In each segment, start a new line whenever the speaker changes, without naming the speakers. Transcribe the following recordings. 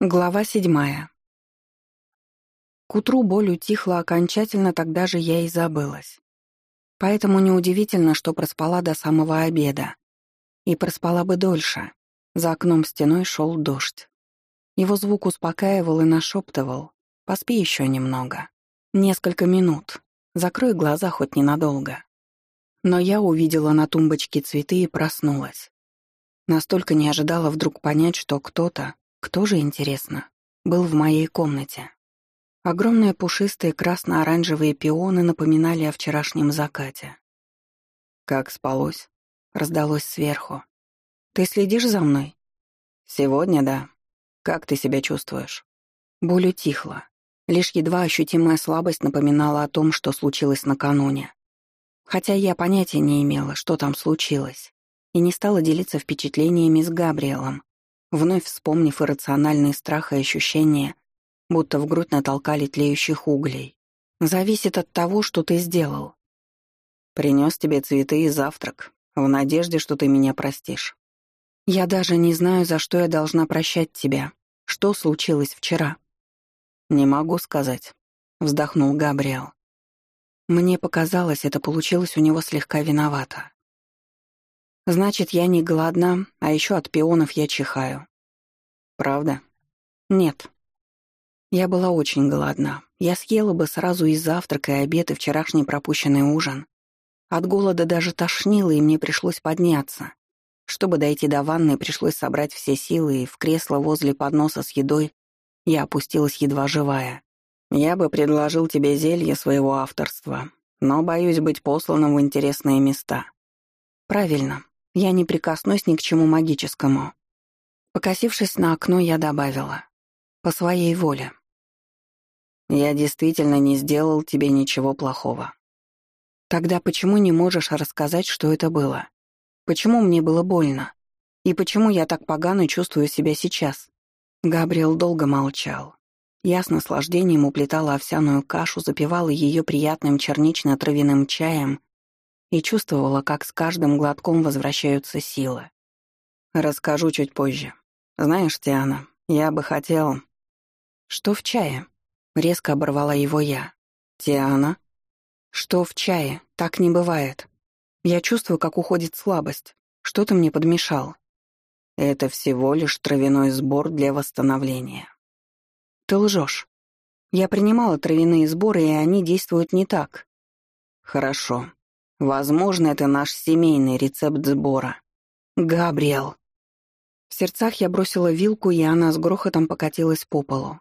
Глава седьмая. К утру боль утихла окончательно, тогда же я и забылась. Поэтому неудивительно, что проспала до самого обеда. И проспала бы дольше. За окном стеной шел дождь. Его звук успокаивал и нашептывал. «Поспи еще немного. Несколько минут. Закрой глаза хоть ненадолго». Но я увидела на тумбочке цветы и проснулась. Настолько не ожидала вдруг понять, что кто-то, кто же, интересно, был в моей комнате? Огромные пушистые красно-оранжевые пионы напоминали о вчерашнем закате. «Как спалось?» — раздалось сверху. «Ты следишь за мной?» «Сегодня, да. Как ты себя чувствуешь?» Боль утихла. Лишь едва ощутимая слабость напоминала о том, что случилось накануне. Хотя я понятия не имела, что там случилось, и не стала делиться впечатлениями с Габриэлом, вновь вспомнив иррациональный страх и ощущение, будто в грудь натолкали тлеющих углей. «Зависит от того, что ты сделал». «Принес тебе цветы и завтрак, в надежде, что ты меня простишь». «Я даже не знаю, за что я должна прощать тебя. Что случилось вчера?» «Не могу сказать», — вздохнул Габриэл. Мне показалось, это получилось у него слегка виновато. Значит, я не голодна, а еще от пионов я чихаю. Правда? Нет. Я была очень голодна. Я съела бы сразу и завтрак, и обед, и вчерашний пропущенный ужин. От голода даже тошнило, и мне пришлось подняться. Чтобы дойти до ванны, пришлось собрать все силы, и в кресло возле подноса с едой я опустилась едва живая. Я бы предложил тебе зелье своего авторства, но боюсь быть посланным в интересные места. Правильно. Я не прикоснусь ни к чему магическому. Покосившись на окно, я добавила. По своей воле. Я действительно не сделал тебе ничего плохого. Тогда почему не можешь рассказать, что это было? Почему мне было больно? И почему я так погано чувствую себя сейчас? Габриэл долго молчал. Я с наслаждением уплетала овсяную кашу, запивала ее приятным чернично-травяным чаем и чувствовала, как с каждым глотком возвращаются силы. Расскажу чуть позже. Знаешь, Тиана, я бы хотел... Что в чае? Резко оборвала его я. Тиана? Что в чае? Так не бывает. Я чувствую, как уходит слабость. Что ты мне подмешал? Это всего лишь травяной сбор для восстановления. Ты лжешь. Я принимала травяные сборы, и они действуют не так. Хорошо. Возможно, это наш семейный рецепт сбора. Габриэл. В сердцах я бросила вилку, и она с грохотом покатилась по полу.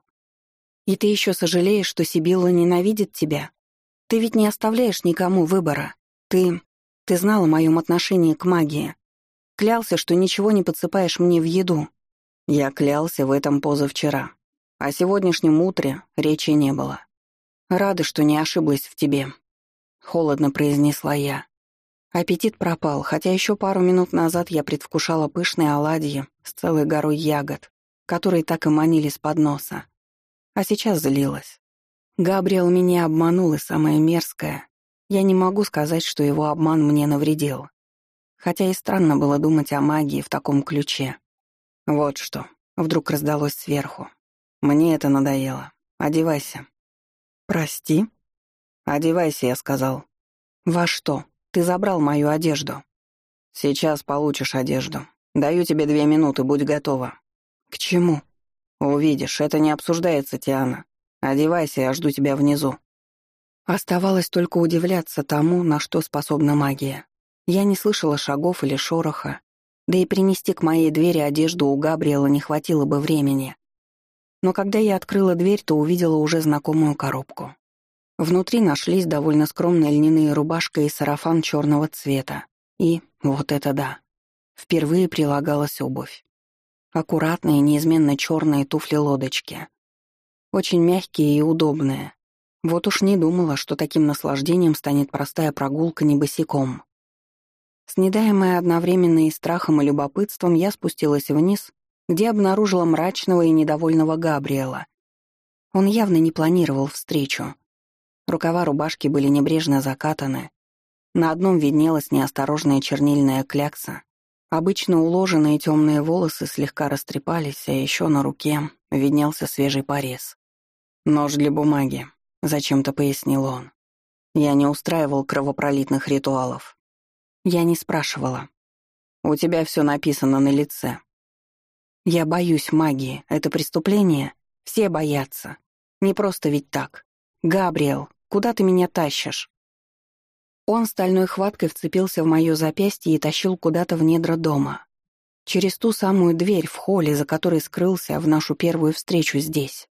И ты еще сожалеешь, что Сибилла ненавидит тебя? Ты ведь не оставляешь никому выбора. Ты... Ты знал о моем отношении к магии. Клялся, что ничего не подсыпаешь мне в еду. Я клялся в этом позавчера. О сегодняшнем утре речи не было. Рада, что не ошиблась в тебе холодно произнесла я. Аппетит пропал, хотя еще пару минут назад я предвкушала пышные оладьи с целой горой ягод, которые так и манили с подноса. А сейчас злилась. Габриэл меня обманул, и самое мерзкое. Я не могу сказать, что его обман мне навредил. Хотя и странно было думать о магии в таком ключе. Вот что. Вдруг раздалось сверху. Мне это надоело. Одевайся. Прости? «Одевайся», — я сказал. «Во что? Ты забрал мою одежду». «Сейчас получишь одежду. Даю тебе две минуты, будь готова». «К чему?» «Увидишь, это не обсуждается, Тиана. Одевайся, я жду тебя внизу». Оставалось только удивляться тому, на что способна магия. Я не слышала шагов или шороха, да и принести к моей двери одежду у Габриэла не хватило бы времени. Но когда я открыла дверь, то увидела уже знакомую коробку. Внутри нашлись довольно скромные льняные рубашка и сарафан черного цвета. И, вот это да, впервые прилагалась обувь. Аккуратные, неизменно черные туфли-лодочки. Очень мягкие и удобные. Вот уж не думала, что таким наслаждением станет простая прогулка не босиком. Снедаемая одновременно и страхом, и любопытством, я спустилась вниз, где обнаружила мрачного и недовольного Габриэла. Он явно не планировал встречу. Рукава рубашки были небрежно закатаны. На одном виднелась неосторожная чернильная клякса. Обычно уложенные темные волосы слегка растрепались, а еще на руке виднелся свежий порез. «Нож для бумаги», — зачем-то пояснил он. «Я не устраивал кровопролитных ритуалов». Я не спрашивала. «У тебя все написано на лице». «Я боюсь магии. Это преступление? Все боятся. Не просто ведь так. Габриэл, куда ты меня тащишь?» Он стальной хваткой вцепился в мое запястье и тащил куда-то в недра дома. Через ту самую дверь в холле, за которой скрылся в нашу первую встречу здесь.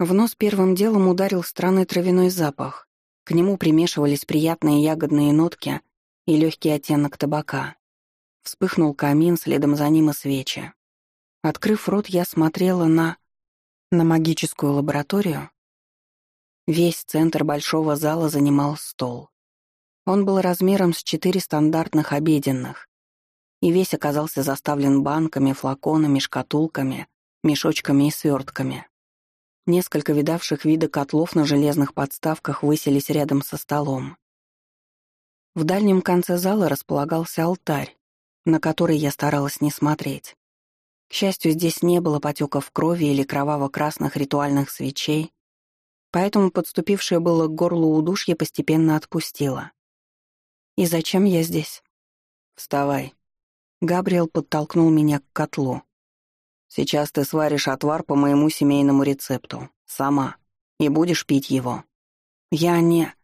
В нос первым делом ударил странный травяной запах. К нему примешивались приятные ягодные нотки и легкий оттенок табака. Вспыхнул камин, следом за ним и свечи. Открыв рот, я смотрела на... на магическую лабораторию. Весь центр большого зала занимал стол. Он был размером с четыре стандартных обеденных, и весь оказался заставлен банками, флаконами, шкатулками, мешочками и свертками. Несколько видавших вида котлов на железных подставках высились рядом со столом. В дальнем конце зала располагался алтарь, на который я старалась не смотреть. К счастью, здесь не было потеков крови или кроваво-красных ритуальных свечей, поэтому подступившее было к горлу удушье постепенно отпустило. «И зачем я здесь?» «Вставай», Габриэл подтолкнул меня к котлу. «Сейчас ты сваришь отвар по моему семейному рецепту. Сама. И будешь пить его». «Я не...»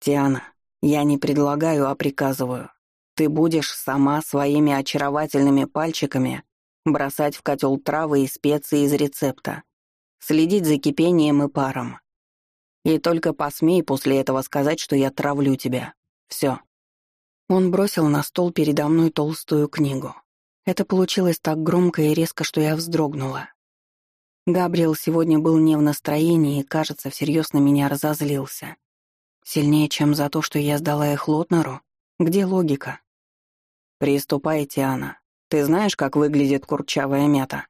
«Тиана, я не предлагаю, а приказываю. Ты будешь сама своими очаровательными пальчиками бросать в котел травы и специи из рецепта, следить за кипением и паром. И только посмей после этого сказать, что я травлю тебя. Все. Он бросил на стол передо мной толстую книгу. Это получилось так громко и резко, что я вздрогнула. Габриэл сегодня был не в настроении и, кажется, всерьез на меня разозлился. Сильнее, чем за то, что я сдала их Лотнеру? Где логика? «Приступайте, Анна. Ты знаешь, как выглядит курчавая мята?»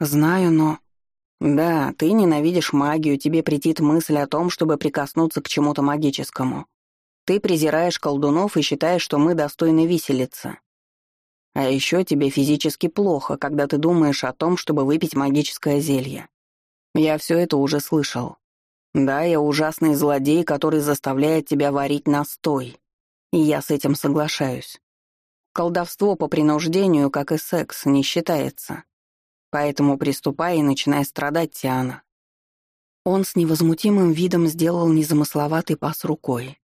«Знаю, но...» «Да, ты ненавидишь магию, тебе претит мысль о том, чтобы прикоснуться к чему-то магическому. Ты презираешь колдунов и считаешь, что мы достойны виселицы. А еще тебе физически плохо, когда ты думаешь о том, чтобы выпить магическое зелье. Я все это уже слышал. Да, я ужасный злодей, который заставляет тебя варить настой. И я с этим соглашаюсь. Колдовство по принуждению, как и секс, не считается. Поэтому приступай и начинай страдать, Тиана. Он с невозмутимым видом сделал незамысловатый пас рукой.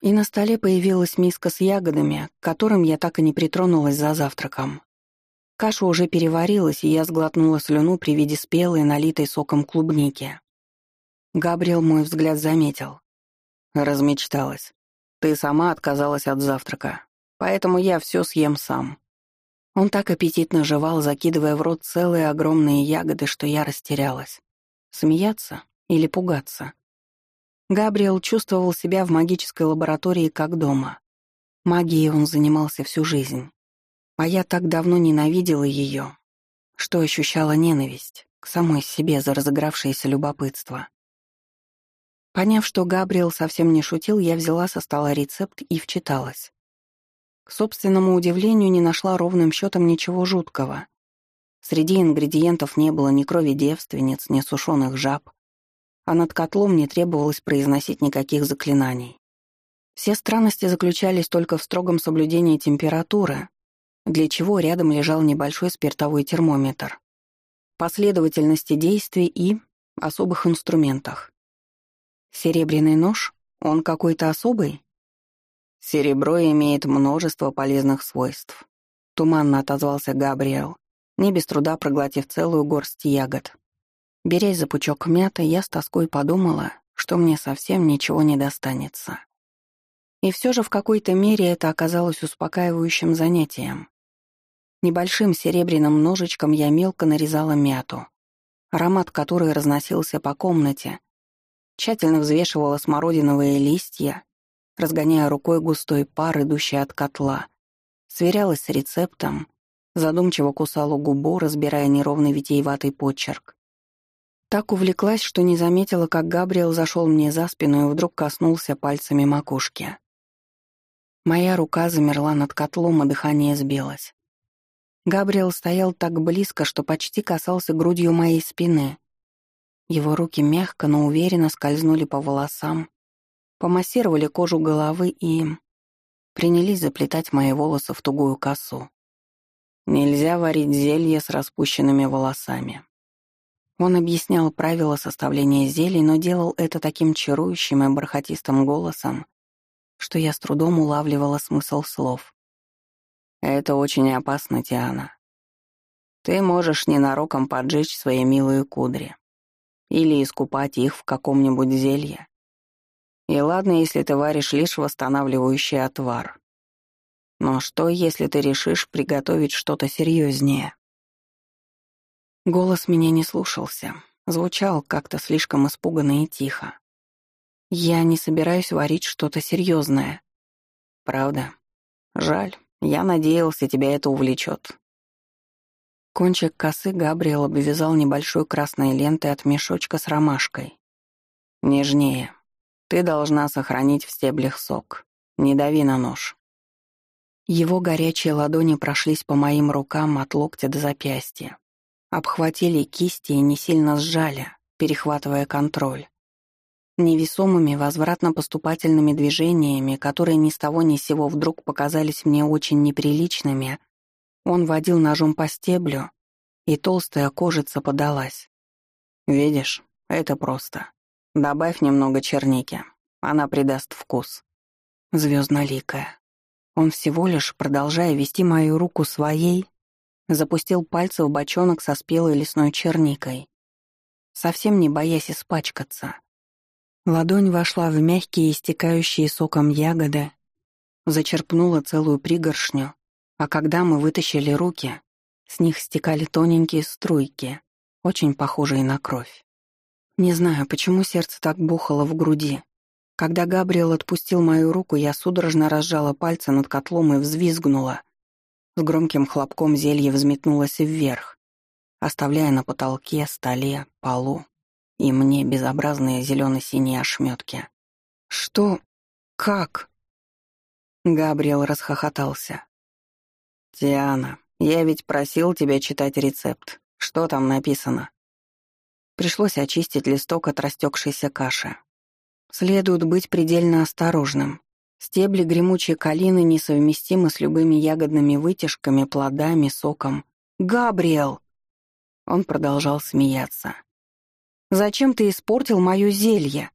И на столе появилась миска с ягодами, к которым я так и не притронулась за завтраком. Каша уже переварилась, и я сглотнула слюну при виде спелой, налитой соком клубники. Габриэл мой взгляд заметил. Размечталась. Ты сама отказалась от завтрака, поэтому я все съем сам. Он так аппетитно жевал, закидывая в рот целые огромные ягоды, что я растерялась. Смеяться или пугаться? Габриэл чувствовал себя в магической лаборатории как дома. Магией он занимался всю жизнь. А я так давно ненавидела ее, что ощущала ненависть к самой себе за разыгравшееся любопытство. Поняв, что Габриэл совсем не шутил, я взяла со стола рецепт и вчиталась. Собственному удивлению, не нашла ровным счетом ничего жуткого. Среди ингредиентов не было ни крови девственниц, ни сушеных жаб, а над котлом не требовалось произносить никаких заклинаний. Все странности заключались только в строгом соблюдении температуры, для чего рядом лежал небольшой спиртовой термометр, последовательности действий и особых инструментах. Серебряный нож? Он какой-то особый? Серебро имеет множество полезных свойств. Туманно отозвался Габриэл, не без труда проглотив целую горсть ягод. Берясь за пучок мяты, я с тоской подумала, что мне совсем ничего не достанется. И все же в какой-то мере это оказалось успокаивающим занятием. Небольшим серебряным ножичком я мелко нарезала мяту, аромат которой разносился по комнате, тщательно взвешивала смородиновые листья, разгоняя рукой густой пар, идущий от котла, сверялась с рецептом, задумчиво кусала губу, разбирая неровный витиеватый почерк. Так увлеклась, что не заметила, как Габриэл зашел мне за спину и вдруг коснулся пальцами макушки. Моя рука замерла над котлом, а дыхание сбилось. Габриэл стоял так близко, что почти касался грудью моей спины. Его руки мягко, но уверенно скользнули по волосам, помассировали кожу головы и... принялись заплетать мои волосы в тугую косу. Нельзя варить зелье с распущенными волосами. Он объяснял правила составления зелий, но делал это таким чарующим и бархатистым голосом, что я с трудом улавливала смысл слов. Это очень опасно, Тиана. Ты можешь ненароком поджечь свои милые кудри. Или искупать их в каком-нибудь зелье. И ладно, если ты варишь лишь восстанавливающий отвар. Но что, если ты решишь приготовить что-то серьезнее? Голос меня не слушался. Звучал как-то слишком испуганно и тихо. Я не собираюсь варить что-то серьезное. Правда? Жаль. Я надеялся, тебя это увлечет. Кончик косы Габриэл обвязал небольшой красной лентой от мешочка с ромашкой. Нежнее. Ты должна сохранить в стеблях сок. Не дави на нож. Его горячие ладони прошлись по моим рукам от локтя до запястья. Обхватили кисти и не сильно сжали, перехватывая контроль. Невесомыми возвратно-поступательными движениями, которые ни с того ни с сего вдруг показались мне очень неприличными, он водил ножом по стеблю, и толстая кожица подалась. «Видишь, это просто. Добавь немного черники, она придаст вкус». Звездноликая. Он всего лишь, продолжая вести мою руку своей, запустил пальцы в бочонок со спелой лесной черникой, совсем не боясь испачкаться. Ладонь вошла в мягкие, истекающие соком ягоды, зачерпнула целую пригоршню, а когда мы вытащили руки, с них стекали тоненькие струйки, очень похожие на кровь. Не знаю, почему сердце так бухало в груди. Когда Габриэл отпустил мою руку, я судорожно разжала пальцы над котлом и взвизгнула. С громким хлопком зелье взметнулось вверх, оставляя на потолке, столе, полу и мне безобразные зелено-синие ошметки. «Что? Как?» Габриэл расхохотался. «Тиана, я ведь просил тебя читать рецепт. Что там написано?» Пришлось очистить листок от растекшейся каши. Следует быть предельно осторожным. Стебли гремучей калины несовместимы с любыми ягодными вытяжками, плодами, соком. «Габриэл!» Он продолжал смеяться. Зачем ты испортил моё зелье?»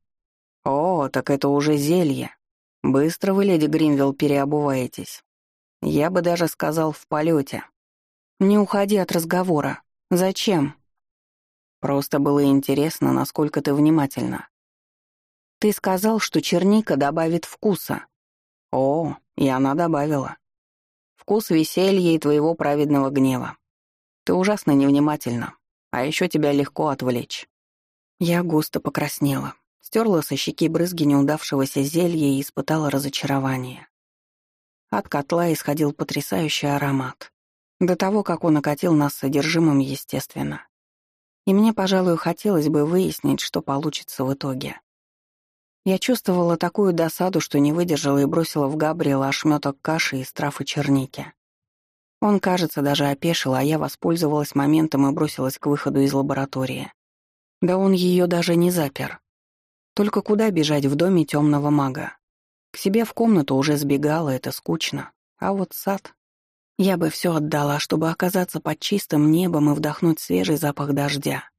«О, так это уже зелье. Быстро вы, леди Гринвилл, переобуваетесь. Я бы даже сказал, в полете. Не уходи от разговора. Зачем?» Просто было интересно, насколько ты внимательна. Ты сказал, что черника добавит вкуса. О, и она добавила. Вкус веселья и твоего праведного гнева. Ты ужасно невнимательна, а еще тебя легко отвлечь. Я густо покраснела, стерла со щеки брызги неудавшегося зелья и испытала разочарование. От котла исходил потрясающий аромат. До того, как он окатил нас содержимым, естественно. И мне, пожалуй, хотелось бы выяснить, что получится в итоге. Я чувствовала такую досаду, что не выдержала и бросила в Габриэла ошметок каши из трав и черники. Он, кажется, даже опешил, а я воспользовалась моментом и бросилась к выходу из лаборатории. Да он ее даже не запер. Только куда бежать в доме темного мага? К себе в комнату уже сбегала, это скучно. А вот сад... Я бы все отдала, чтобы оказаться под чистым небом и вдохнуть свежий запах дождя.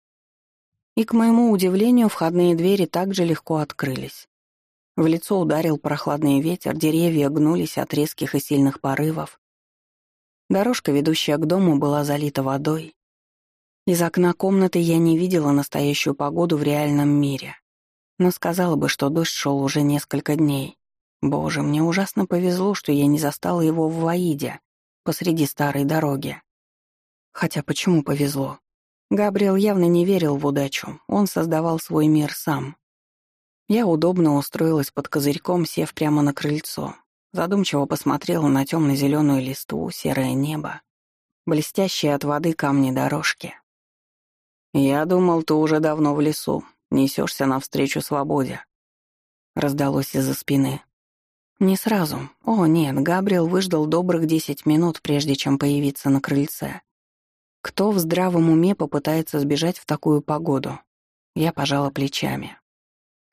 И, к моему удивлению, входные двери также легко открылись. В лицо ударил прохладный ветер, деревья гнулись от резких и сильных порывов. Дорожка, ведущая к дому, была залита водой, из окна комнаты я не видела настоящую погоду в реальном мире. Но сказала бы, что дождь шел уже несколько дней. Боже, мне ужасно повезло, что я не застала его в Ваиде, посреди старой дороги. Хотя почему повезло? Габриэл явно не верил в удачу, он создавал свой мир сам. Я удобно устроилась под козырьком, сев прямо на крыльцо. Задумчиво посмотрела на темно-зеленую листву, серое небо, блестящие от воды камни дорожки. «Я думал, ты уже давно в лесу, несешься навстречу свободе», — раздалось из-за спины. Не сразу. О, нет, Габриэл выждал добрых десять минут, прежде чем появиться на крыльце. Кто в здравом уме попытается сбежать в такую погоду? Я пожала плечами.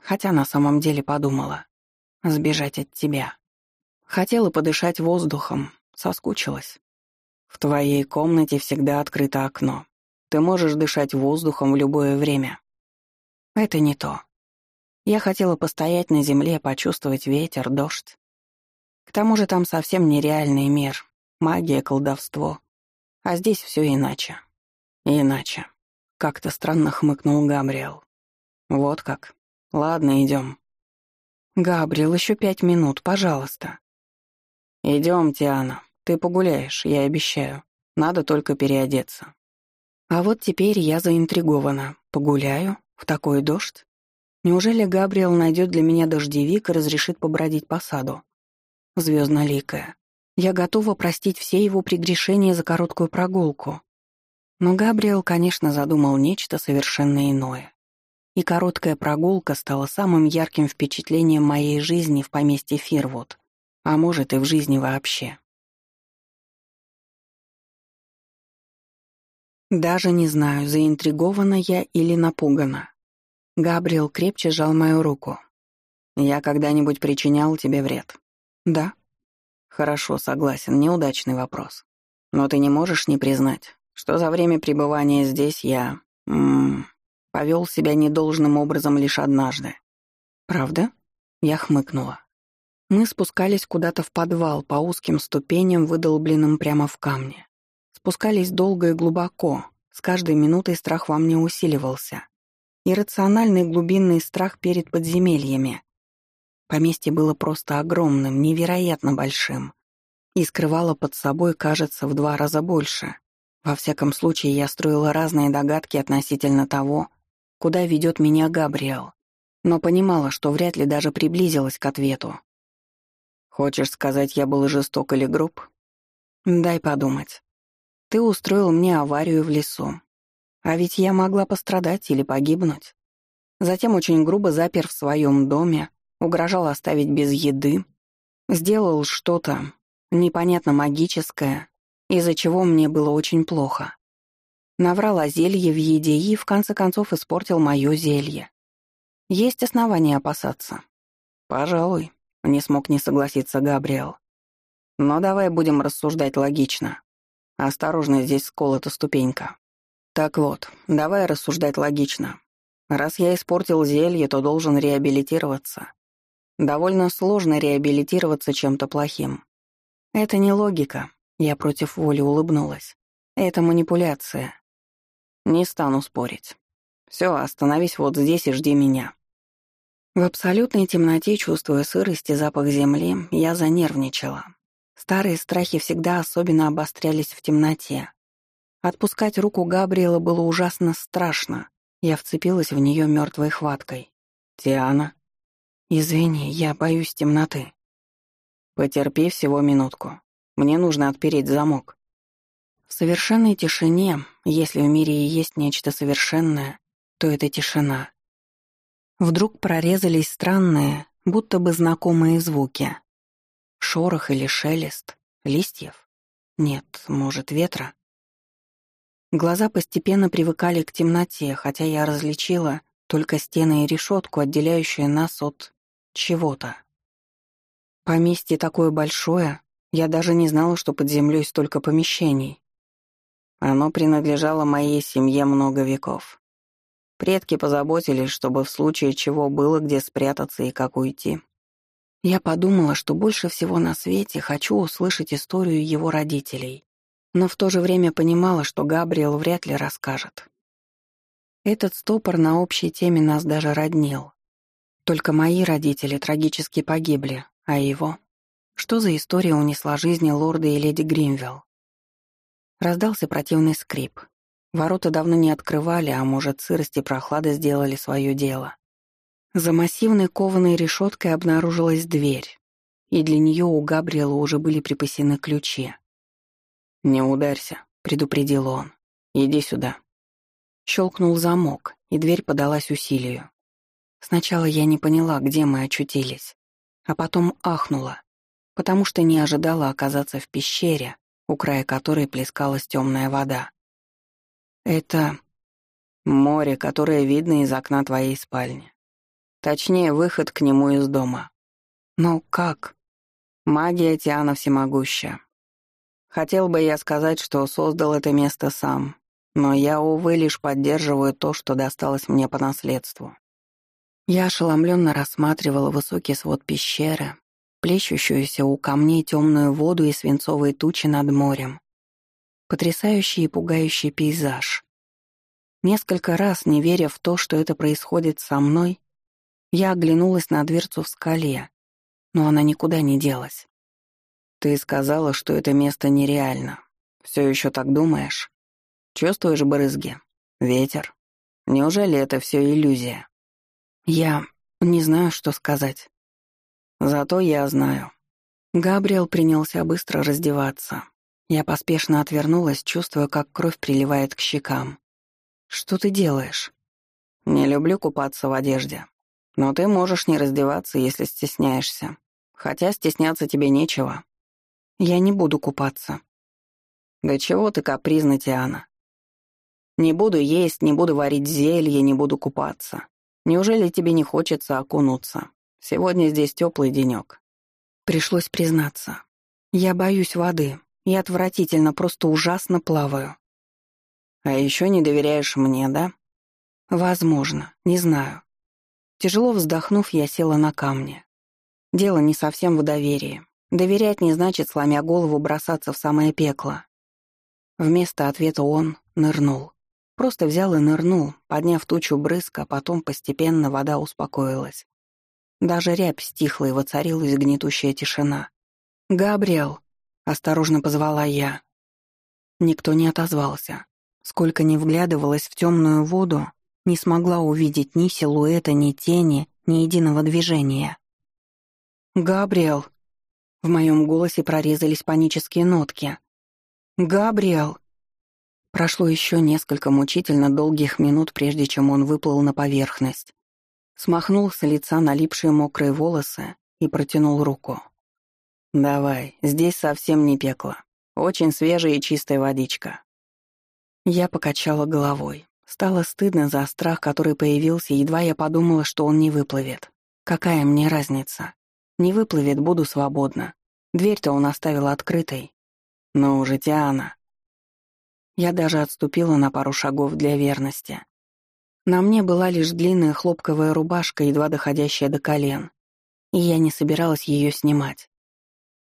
Хотя на самом деле подумала. Сбежать от тебя. Хотела подышать воздухом, соскучилась. В твоей комнате всегда открыто окно. Ты можешь дышать воздухом в любое время. Это не то. Я хотела постоять на земле, почувствовать ветер, дождь. К тому же там совсем нереальный мир, магия, колдовство. А здесь все иначе. Иначе. Как-то странно хмыкнул Габриэл. Вот как. Ладно, идем. Габриэл, еще пять минут, пожалуйста. Идем, Тиана. Ты погуляешь, я обещаю. Надо только переодеться. А вот теперь я заинтригована. Погуляю? В такой дождь? Неужели Габриэл найдет для меня дождевик и разрешит побродить по саду? Звездноликая. Я готова простить все его прегрешения за короткую прогулку. Но Габриэл, конечно, задумал нечто совершенно иное. И короткая прогулка стала самым ярким впечатлением моей жизни в поместье Фирвуд, а может и в жизни вообще. Даже не знаю, заинтригована я или напугана. Габриэл крепче сжал мою руку. «Я когда-нибудь причинял тебе вред?» «Да». «Хорошо, согласен, неудачный вопрос. Но ты не можешь не признать, что за время пребывания здесь я... М повел себя недолжным образом лишь однажды». «Правда?» Я хмыкнула. Мы спускались куда-то в подвал по узким ступеням, выдолбленным прямо в камне. Спускались долго и глубоко, с каждой минутой страх во мне усиливался иррациональный глубинный страх перед подземельями. Поместье было просто огромным, невероятно большим. И скрывало под собой, кажется, в два раза больше. Во всяком случае, я строила разные догадки относительно того, куда ведет меня Габриэл, но понимала, что вряд ли даже приблизилась к ответу. «Хочешь сказать, я был жесток или груб?» «Дай подумать. Ты устроил мне аварию в лесу, а ведь я могла пострадать или погибнуть. Затем очень грубо запер в своем доме, угрожал оставить без еды, сделал что-то непонятно магическое, из-за чего мне было очень плохо. Наврал о зелье в еде и, в конце концов, испортил мое зелье. Есть основания опасаться. Пожалуй, не смог не согласиться Габриэл. Но давай будем рассуждать логично. Осторожно, здесь сколота ступенька. Так вот, давай рассуждать логично. Раз я испортил зелье, то должен реабилитироваться. Довольно сложно реабилитироваться чем-то плохим. Это не логика, я против воли улыбнулась. Это манипуляция. Не стану спорить. Все, остановись вот здесь и жди меня. В абсолютной темноте, чувствуя сырость и запах земли, я занервничала. Старые страхи всегда особенно обострялись в темноте. Отпускать руку Габриэла было ужасно страшно. Я вцепилась в нее мертвой хваткой. «Тиана?» «Извини, я боюсь темноты». «Потерпи всего минутку. Мне нужно отпереть замок». В совершенной тишине, если в мире и есть нечто совершенное, то это тишина. Вдруг прорезались странные, будто бы знакомые звуки. Шорох или шелест, листьев? Нет, может, ветра? Глаза постепенно привыкали к темноте, хотя я различила только стены и решетку, отделяющие нас от чего-то. Поместье такое большое, я даже не знала, что под землей столько помещений. Оно принадлежало моей семье много веков. Предки позаботились, чтобы в случае чего было где спрятаться и как уйти. Я подумала, что больше всего на свете хочу услышать историю его родителей но в то же время понимала, что Габриэл вряд ли расскажет. Этот стопор на общей теме нас даже роднил. Только мои родители трагически погибли, а его... Что за история унесла жизни лорда и леди Гримвилл? Раздался противный скрип. Ворота давно не открывали, а может, сырость и прохлада сделали свое дело. За массивной кованой решеткой обнаружилась дверь, и для нее у Габриэла уже были припасены ключи. «Не ударься», — предупредил он. «Иди сюда». Щелкнул замок, и дверь подалась усилию. Сначала я не поняла, где мы очутились. а потом ахнула, потому что не ожидала оказаться в пещере, у края которой плескалась темная вода. Это море, которое видно из окна твоей спальни. Точнее, выход к нему из дома. Но как? Магия Тиана всемогущая. Хотел бы я сказать, что создал это место сам, но я, увы, лишь поддерживаю то, что досталось мне по наследству. Я ошеломленно рассматривала высокий свод пещеры, плещущуюся у камней темную воду и свинцовые тучи над морем. Потрясающий и пугающий пейзаж. Несколько раз, не веря в то, что это происходит со мной, я оглянулась на дверцу в скале, но она никуда не делась. «Ты сказала, что это место нереально. Все еще так думаешь? Чувствуешь брызги? Ветер? Неужели это все иллюзия?» «Я не знаю, что сказать. Зато я знаю». Габриэл принялся быстро раздеваться. Я поспешно отвернулась, чувствуя, как кровь приливает к щекам. «Что ты делаешь?» «Не люблю купаться в одежде. Но ты можешь не раздеваться, если стесняешься. Хотя стесняться тебе нечего. Я не буду купаться». «Да чего ты капризна, Тиана? Не буду есть, не буду варить зелье, не буду купаться. Неужели тебе не хочется окунуться? Сегодня здесь теплый денек. Пришлось признаться. Я боюсь воды. Я отвратительно, просто ужасно плаваю. А еще не доверяешь мне, да? Возможно, не знаю. Тяжело вздохнув, я села на камни. Дело не совсем в доверии. Доверять не значит, сломя голову, бросаться в самое пекло. Вместо ответа он нырнул. Просто взял и нырнул, подняв тучу брызг, а потом постепенно вода успокоилась. Даже рябь стихла и воцарилась гнетущая тишина. «Габриэл!» — осторожно позвала я. Никто не отозвался. Сколько ни вглядывалась в темную воду, не смогла увидеть ни силуэта, ни тени, ни единого движения. «Габриэл!» В моем голосе прорезались панические нотки. «Габриэл!» Прошло еще несколько мучительно долгих минут, прежде чем он выплыл на поверхность. Смахнул с лица налипшие мокрые волосы и протянул руку. «Давай, здесь совсем не пекло. Очень свежая и чистая водичка. Я покачала головой. Стало стыдно за страх, который появился, едва я подумала, что он не выплывет. Какая мне разница? Не выплывет, буду свободна. Дверь-то он оставил открытой. Но уже Тиана. Я даже отступила на пару шагов для верности. На мне была лишь длинная хлопковая рубашка, едва доходящая до колен, и я не собиралась ее снимать.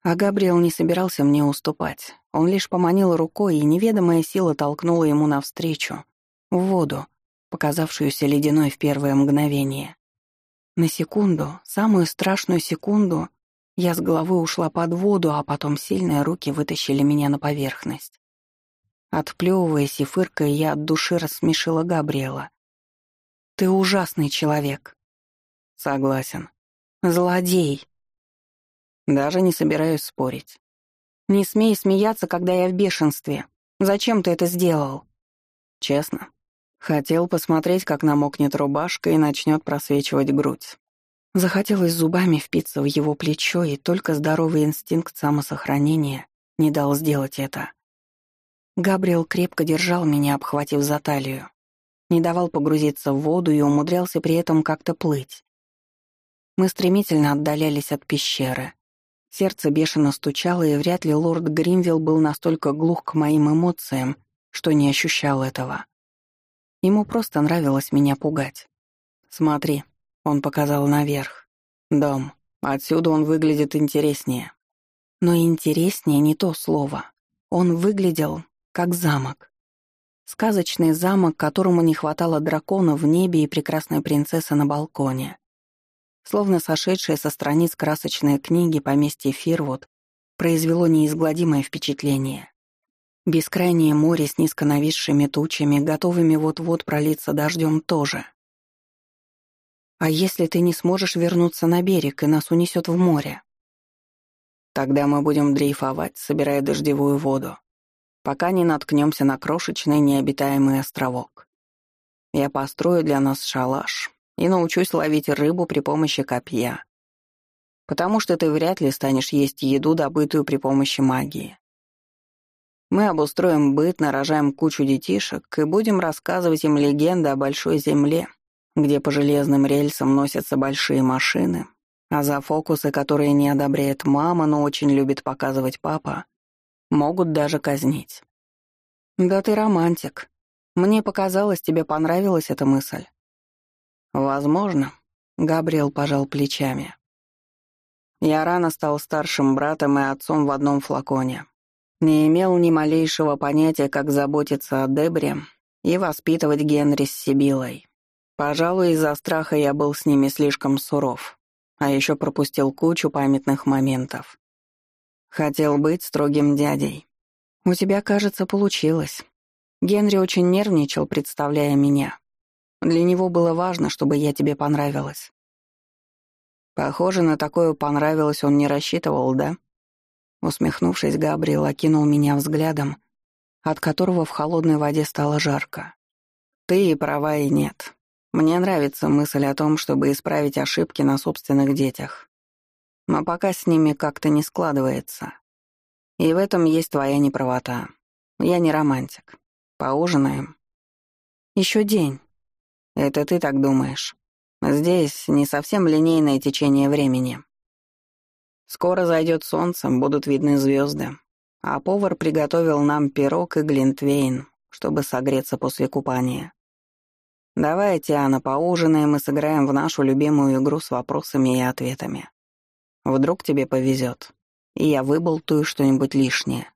А Габриэл не собирался мне уступать. Он лишь поманил рукой, и неведомая сила толкнула ему навстречу, в воду, показавшуюся ледяной в первое мгновение. На секунду, самую страшную секунду, я с головы ушла под воду, а потом сильные руки вытащили меня на поверхность. Отплёвываясь и фыркая, я от души рассмешила Габриэла. «Ты ужасный человек». «Согласен». «Злодей», даже не собираюсь спорить. Не смей смеяться, когда я в бешенстве. Зачем ты это сделал? Честно. Хотел посмотреть, как намокнет рубашка и начнет просвечивать грудь. Захотелось зубами впиться в его плечо, и только здоровый инстинкт самосохранения не дал сделать это. Габриэл крепко держал меня, обхватив за талию. Не давал погрузиться в воду и умудрялся при этом как-то плыть. Мы стремительно отдалялись от пещеры. Сердце бешено стучало, и вряд ли лорд Гримвилл был настолько глух к моим эмоциям, что не ощущал этого. Ему просто нравилось меня пугать. «Смотри», — он показал наверх. «Дом. Отсюда он выглядит интереснее». Но интереснее не то слово. Он выглядел как замок. Сказочный замок, которому не хватало дракона в небе и прекрасной принцессы на балконе. Словно сошедшее со страниц красочной книги поместье Фирвуд произвело неизгладимое впечатление. Бескрайнее море с низко нависшими тучами, готовыми вот-вот пролиться дождем тоже. А если ты не сможешь вернуться на берег и нас унесет в море? Тогда мы будем дрейфовать, собирая дождевую воду, пока не наткнемся на крошечный необитаемый островок. Я построю для нас шалаш, и научусь ловить рыбу при помощи копья. потому что ты вряд ли станешь есть еду, добытую при помощи магии. Мы обустроим быт, нарожаем кучу детишек и будем рассказывать им легенды о большой земле, где по железным рельсам носятся большие машины, а за фокусы, которые не одобряет мама, но очень любит показывать папа, могут даже казнить. Да ты романтик. Мне показалось, тебе понравилась эта мысль. Возможно, Габриэл пожал плечами. Я рано стал старшим братом и отцом в одном флаконе, не имел ни малейшего понятия, как заботиться о Дебре и воспитывать Генри с Сибилой. Пожалуй, из-за страха я был с ними слишком суров, а еще пропустил кучу памятных моментов. Хотел быть строгим дядей. У тебя, кажется, получилось. Генри очень нервничал, представляя меня. Для него было важно, чтобы я тебе понравилась. Похоже, на такое понравилось он не рассчитывал, да? Усмехнувшись, Габриэл окинул меня взглядом, от которого в холодной воде стало жарко. «Ты и права, и нет. Мне нравится мысль о том, чтобы исправить ошибки на собственных детях. Но пока с ними как-то не складывается. И в этом есть твоя неправота. Я не романтик. Поужинаем?» Еще день». «Это ты так думаешь. Здесь не совсем линейное течение времени. Скоро зайдет солнце, будут видны звезды. А повар приготовил нам пирог и глинтвейн, чтобы согреться после купания. Давай, Тиана, поужинаем и сыграем в нашу любимую игру с вопросами и ответами. Вдруг тебе повезет, и я выболтаю что-нибудь лишнее.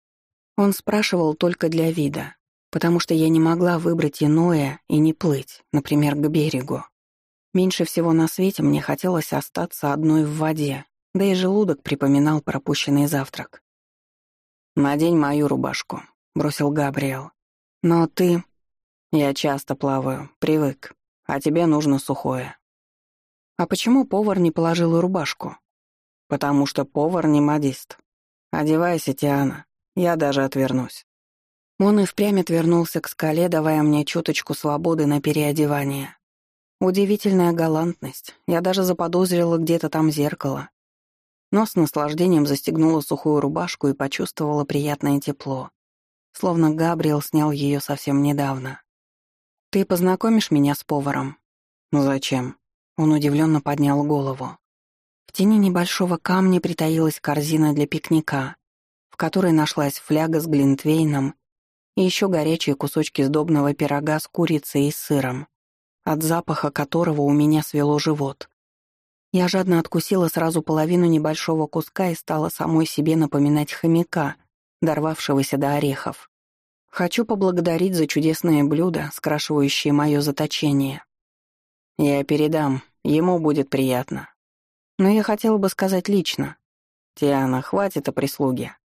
Он спрашивал только для вида, потому что я не могла выбрать иное и не плыть, например, к берегу. Меньше всего на свете мне хотелось остаться одной в воде, да и желудок припоминал пропущенный завтрак. «Надень мою рубашку», — бросил Габриэл. «Но ты...» «Я часто плаваю, привык, а тебе нужно сухое». «А почему повар не положил рубашку?» «Потому что повар не модист. Одевайся, Тиана, я даже отвернусь». Он и впрямь отвернулся к скале, давая мне чуточку свободы на переодевание. Удивительная галантность. Я даже заподозрила где-то там зеркало но с наслаждением застегнула сухую рубашку и почувствовала приятное тепло, словно Габриэл снял ее совсем недавно. «Ты познакомишь меня с поваром?» «Ну зачем?» Он удивленно поднял голову. В тени небольшого камня притаилась корзина для пикника, в которой нашлась фляга с глинтвейном и еще горячие кусочки сдобного пирога с курицей и сыром, от запаха которого у меня свело живот. Я жадно откусила сразу половину небольшого куска и стала самой себе напоминать хомяка, дорвавшегося до орехов. Хочу поблагодарить за чудесное блюдо, скрашивающее мое заточение. Я передам, ему будет приятно. Но я хотела бы сказать лично. Тиана, хватит о прислуге.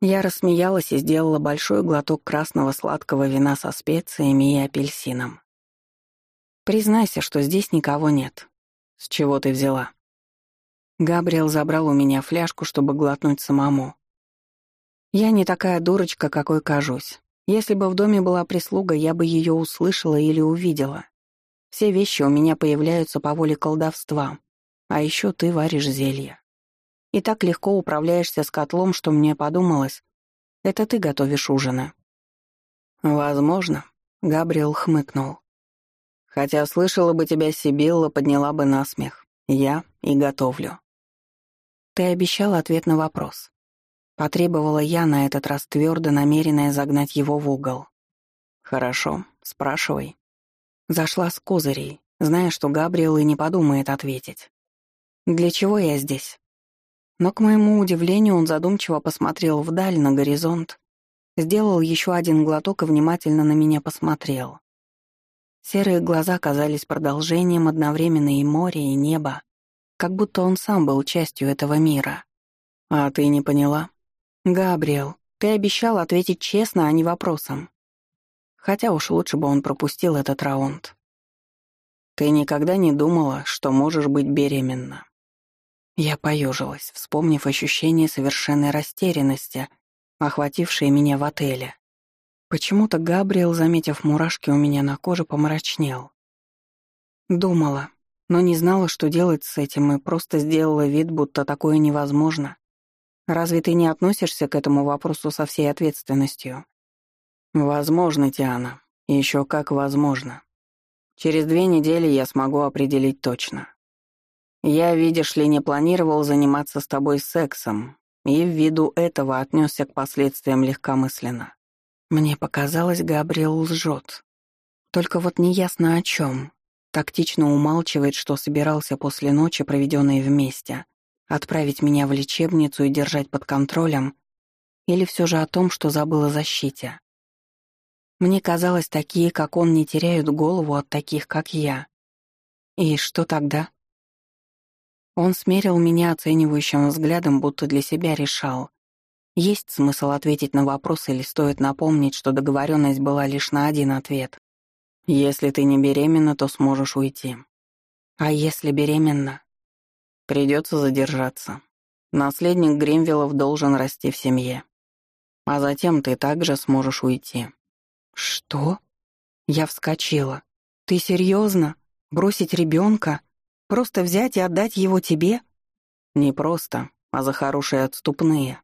Я рассмеялась и сделала большой глоток красного сладкого вина со специями и апельсином. Признайся, что здесь никого нет, «С чего ты взяла?» Габриэл забрал у меня фляжку, чтобы глотнуть самому. «Я не такая дурочка, какой кажусь. Если бы в доме была прислуга, я бы ее услышала или увидела. Все вещи у меня появляются по воле колдовства, а еще ты варишь зелья. И так легко управляешься с котлом, что мне подумалось, это ты готовишь ужины». «Возможно», — Габриэл хмыкнул. Хотя слышала бы тебя Сибилла, подняла бы насмех. Я и готовлю. Ты обещал ответ на вопрос. Потребовала я на этот раз твердо намеренная загнать его в угол. Хорошо, спрашивай. Зашла с козырей, зная, что Габриэл и не подумает ответить. Для чего я здесь? Но, к моему удивлению, он задумчиво посмотрел вдаль, на горизонт, сделал еще один глоток и внимательно на меня посмотрел. Серые глаза казались продолжением одновременно и моря, и неба, как будто он сам был частью этого мира. «А ты не поняла?» «Габриэл, ты обещал ответить честно, а не вопросом. Хотя уж лучше бы он пропустил этот раунд. Ты никогда не думала, что можешь быть беременна?» Я поежилась, вспомнив ощущение совершенной растерянности, охватившее меня в отеле. Почему-то Габриэл, заметив мурашки у меня на коже, помрачнел. Думала, но не знала, что делать с этим, и просто сделала вид, будто такое невозможно. Разве ты не относишься к этому вопросу со всей ответственностью? Возможно, Тиана. Еще как возможно. Через две недели я смогу определить точно. Я, видишь ли, не планировал заниматься с тобой сексом, и ввиду этого отнесся к последствиям легкомысленно. Мне показалось, Габриэл лжет. Только вот неясно о чем. Тактично умалчивает, что собирался после ночи, проведенной вместе, отправить меня в лечебницу и держать под контролем, или все же о том, что забыл о защите. Мне казалось, такие, как он, не теряют голову от таких, как я. И что тогда? Он смерил меня оценивающим взглядом, будто для себя решал. Есть смысл ответить на вопрос или стоит напомнить, что договоренность была лишь на один ответ. Если ты не беременна, то сможешь уйти. А если беременна? Придется задержаться. Наследник Гримвиллов должен расти в семье. А затем ты также сможешь уйти. «Что?» Я вскочила. «Ты серьезно? Бросить ребенка? Просто взять и отдать его тебе?» «Не просто, а за хорошие отступные».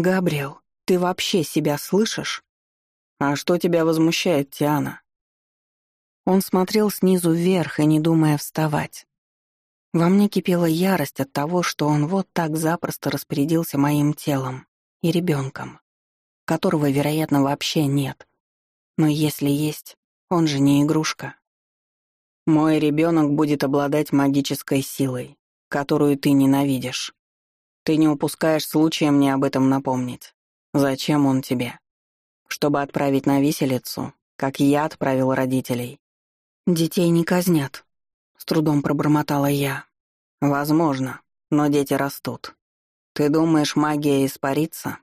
«Габриэл, ты вообще себя слышишь?» «А что тебя возмущает, Тиана?» Он смотрел снизу вверх и не думая вставать. Во мне кипела ярость от того, что он вот так запросто распорядился моим телом и ребенком, которого, вероятно, вообще нет. Но если есть, он же не игрушка. Мой ребенок будет обладать магической силой, которую ты ненавидишь. Ты не упускаешь случая мне об этом напомнить. Зачем он тебе? Чтобы отправить на виселицу, как я отправил родителей. Детей не казнят, с трудом пробормотала я. Возможно, но дети растут. Ты думаешь, магия испарится?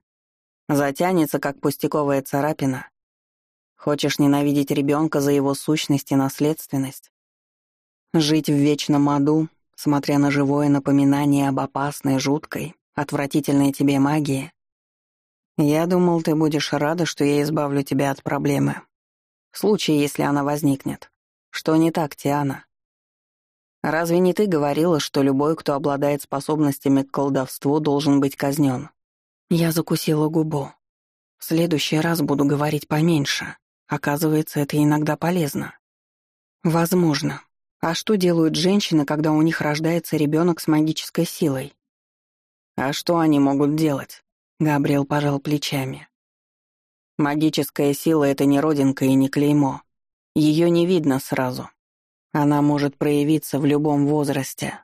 Затянется, как пустяковая царапина, Хочешь ненавидеть ребенка за его сущность и наследственность? Жить в вечном аду, смотря на живое напоминание об опасной, жуткой, отвратительной тебе магии? Я думал, ты будешь рада, что я избавлю тебя от проблемы. В случае, если она возникнет. Что не так, Тиана? Разве не ты говорила, что любой, кто обладает способностями к колдовству, должен быть казнен? Я закусила губу. В следующий раз буду говорить поменьше. Оказывается, это иногда полезно. Возможно. А что делают женщины, когда у них рождается ребенок с магической силой? А что они могут делать? Габриэл пожал плечами. Магическая сила — это не родинка и не клеймо. Ее не видно сразу. Она может проявиться в любом возрасте.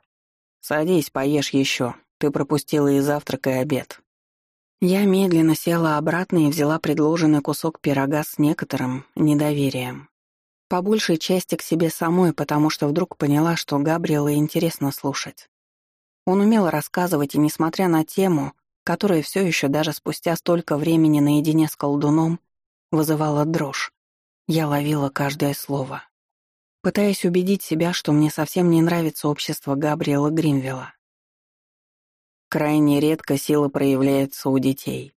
Садись, поешь еще. Ты пропустила и завтрак, и обед. Я медленно села обратно и взяла предложенный кусок пирога с некоторым недоверием. По большей части к себе самой, потому что вдруг поняла, что Габриэла интересно слушать. Он умел рассказывать, и несмотря на тему, которая все еще даже спустя столько времени наедине с колдуном вызывала дрожь, я ловила каждое слово, пытаясь убедить себя, что мне совсем не нравится общество Габриэла Гримвилла. Крайне редко сила проявляется у детей.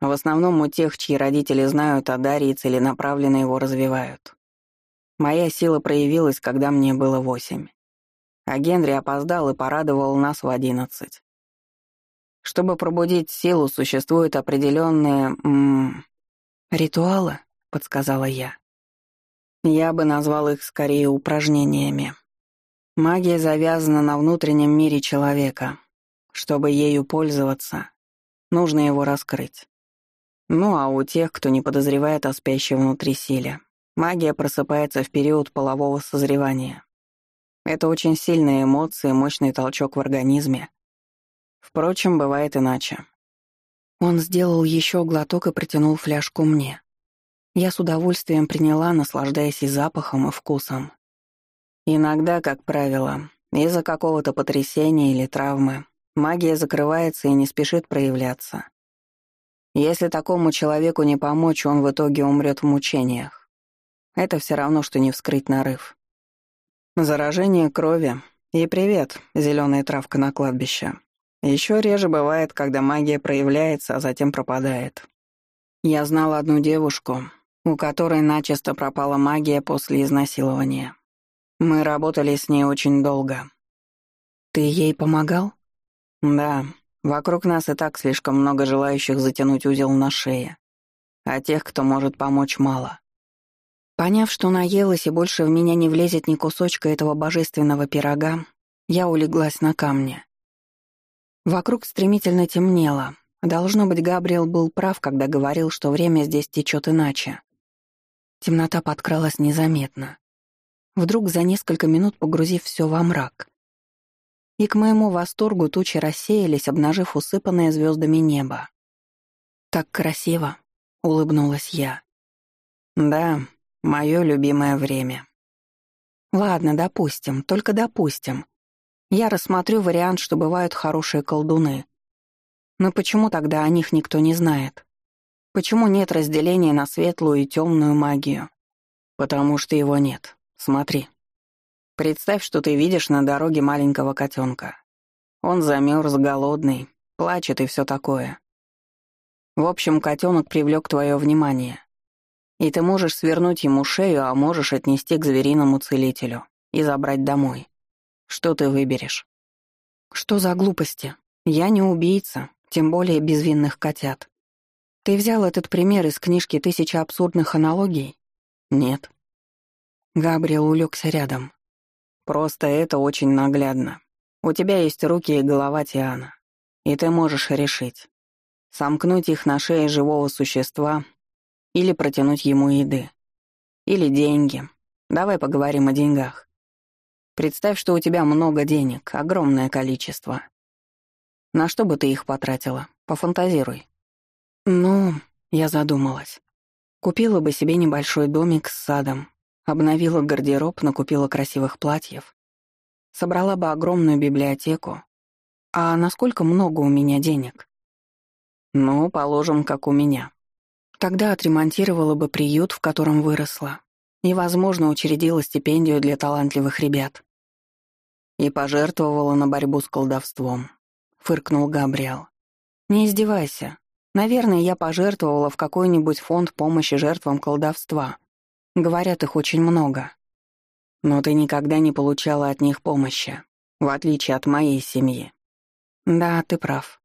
В основном у тех, чьи родители знают о даре и целенаправленно его развивают. Моя сила проявилась, когда мне было восемь. А Генри опоздал и порадовал нас в одиннадцать. Чтобы пробудить силу, существуют определенные м ритуалы, подсказала я. Я бы назвал их скорее упражнениями. Магия завязана на внутреннем мире человека, чтобы ею пользоваться, нужно его раскрыть. Ну а у тех, кто не подозревает о спящей внутри силе, магия просыпается в период полового созревания. Это очень сильные эмоции, мощный толчок в организме. Впрочем, бывает иначе. Он сделал еще глоток и протянул фляжку мне. Я с удовольствием приняла, наслаждаясь и запахом, и вкусом. Иногда, как правило, из-за какого-то потрясения или травмы Магия закрывается и не спешит проявляться. Если такому человеку не помочь, он в итоге умрет в мучениях. Это все равно, что не вскрыть нарыв. Заражение крови. И привет, зеленая травка на кладбище. Еще реже бывает, когда магия проявляется, а затем пропадает. Я знала одну девушку, у которой начисто пропала магия после изнасилования. Мы работали с ней очень долго. Ты ей помогал? Да. Вокруг нас и так слишком много желающих затянуть узел на шее. А тех, кто может помочь, мало. Поняв, что наелась и больше в меня не влезет ни кусочка этого божественного пирога, я улеглась на камне. Вокруг стремительно темнело. Должно быть, Габриэл был прав, когда говорил, что время здесь течет иначе. Темнота подкралась незаметно. Вдруг за несколько минут погрузив все во мрак. И к моему восторгу тучи рассеялись, обнажив усыпанное звездами небо. «Так красиво», — улыбнулась я. «Да, мое любимое время». «Ладно, допустим, только допустим. Я рассмотрю вариант, что бывают хорошие колдуны. Но почему тогда о них никто не знает? Почему нет разделения на светлую и темную магию? Потому что его нет. Смотри. Представь, что ты видишь на дороге маленького котенка. Он замерз, голодный, плачет и все такое. В общем, котенок привлек твое внимание. И ты можешь свернуть ему шею, а можешь отнести к звериному целителю и забрать домой. Что ты выберешь? Что за глупости? Я не убийца, тем более безвинных котят. Ты взял этот пример из книжки «Тысяча абсурдных аналогий»? Нет. Габриэл улегся рядом. Просто это очень наглядно. У тебя есть руки и голова Тиана. И ты можешь решить, сомкнуть их на шее живого существа или протянуть ему еды. Или деньги. Давай поговорим о деньгах. Представь, что у тебя много денег, огромное количество. На что бы ты их потратила? Пофантазируй. Ну, я задумалась. Купила бы себе небольшой домик с садом, обновила гардероб, накупила красивых платьев, собрала бы огромную библиотеку. А насколько много у меня денег? Ну, положим, как у меня. Тогда отремонтировала бы приют, в котором выросла, и, возможно, учредила стипендию для талантливых ребят. «И пожертвовала на борьбу с колдовством», — фыркнул Габриэл. «Не издевайся. Наверное, я пожертвовала в какой-нибудь фонд помощи жертвам колдовства. Говорят, их очень много. Но ты никогда не получала от них помощи, в отличие от моей семьи. Да, ты прав.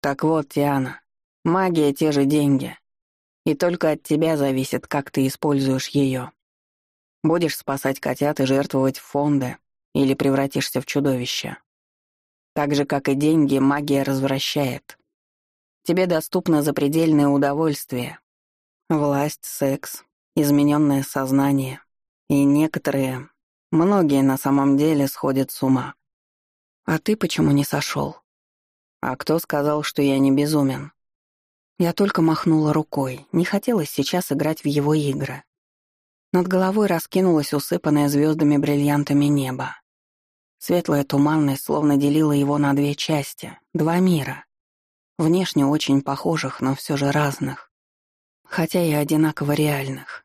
Так вот, Тиана, магия — те же деньги. И только от тебя зависит, как ты используешь ее. Будешь спасать котят и жертвовать в фонды, или превратишься в чудовище. Так же, как и деньги, магия развращает. Тебе доступно запредельное удовольствие. Власть, секс, измененное сознание. И некоторые, многие на самом деле сходят с ума. А ты почему не сошел? А кто сказал, что я не безумен? Я только махнула рукой, не хотелось сейчас играть в его игры. Над головой раскинулось усыпанное звездами бриллиантами небо. Светлая туманность словно делила его на две части, два мира. Внешне очень похожих, но все же разных. Хотя и одинаково реальных.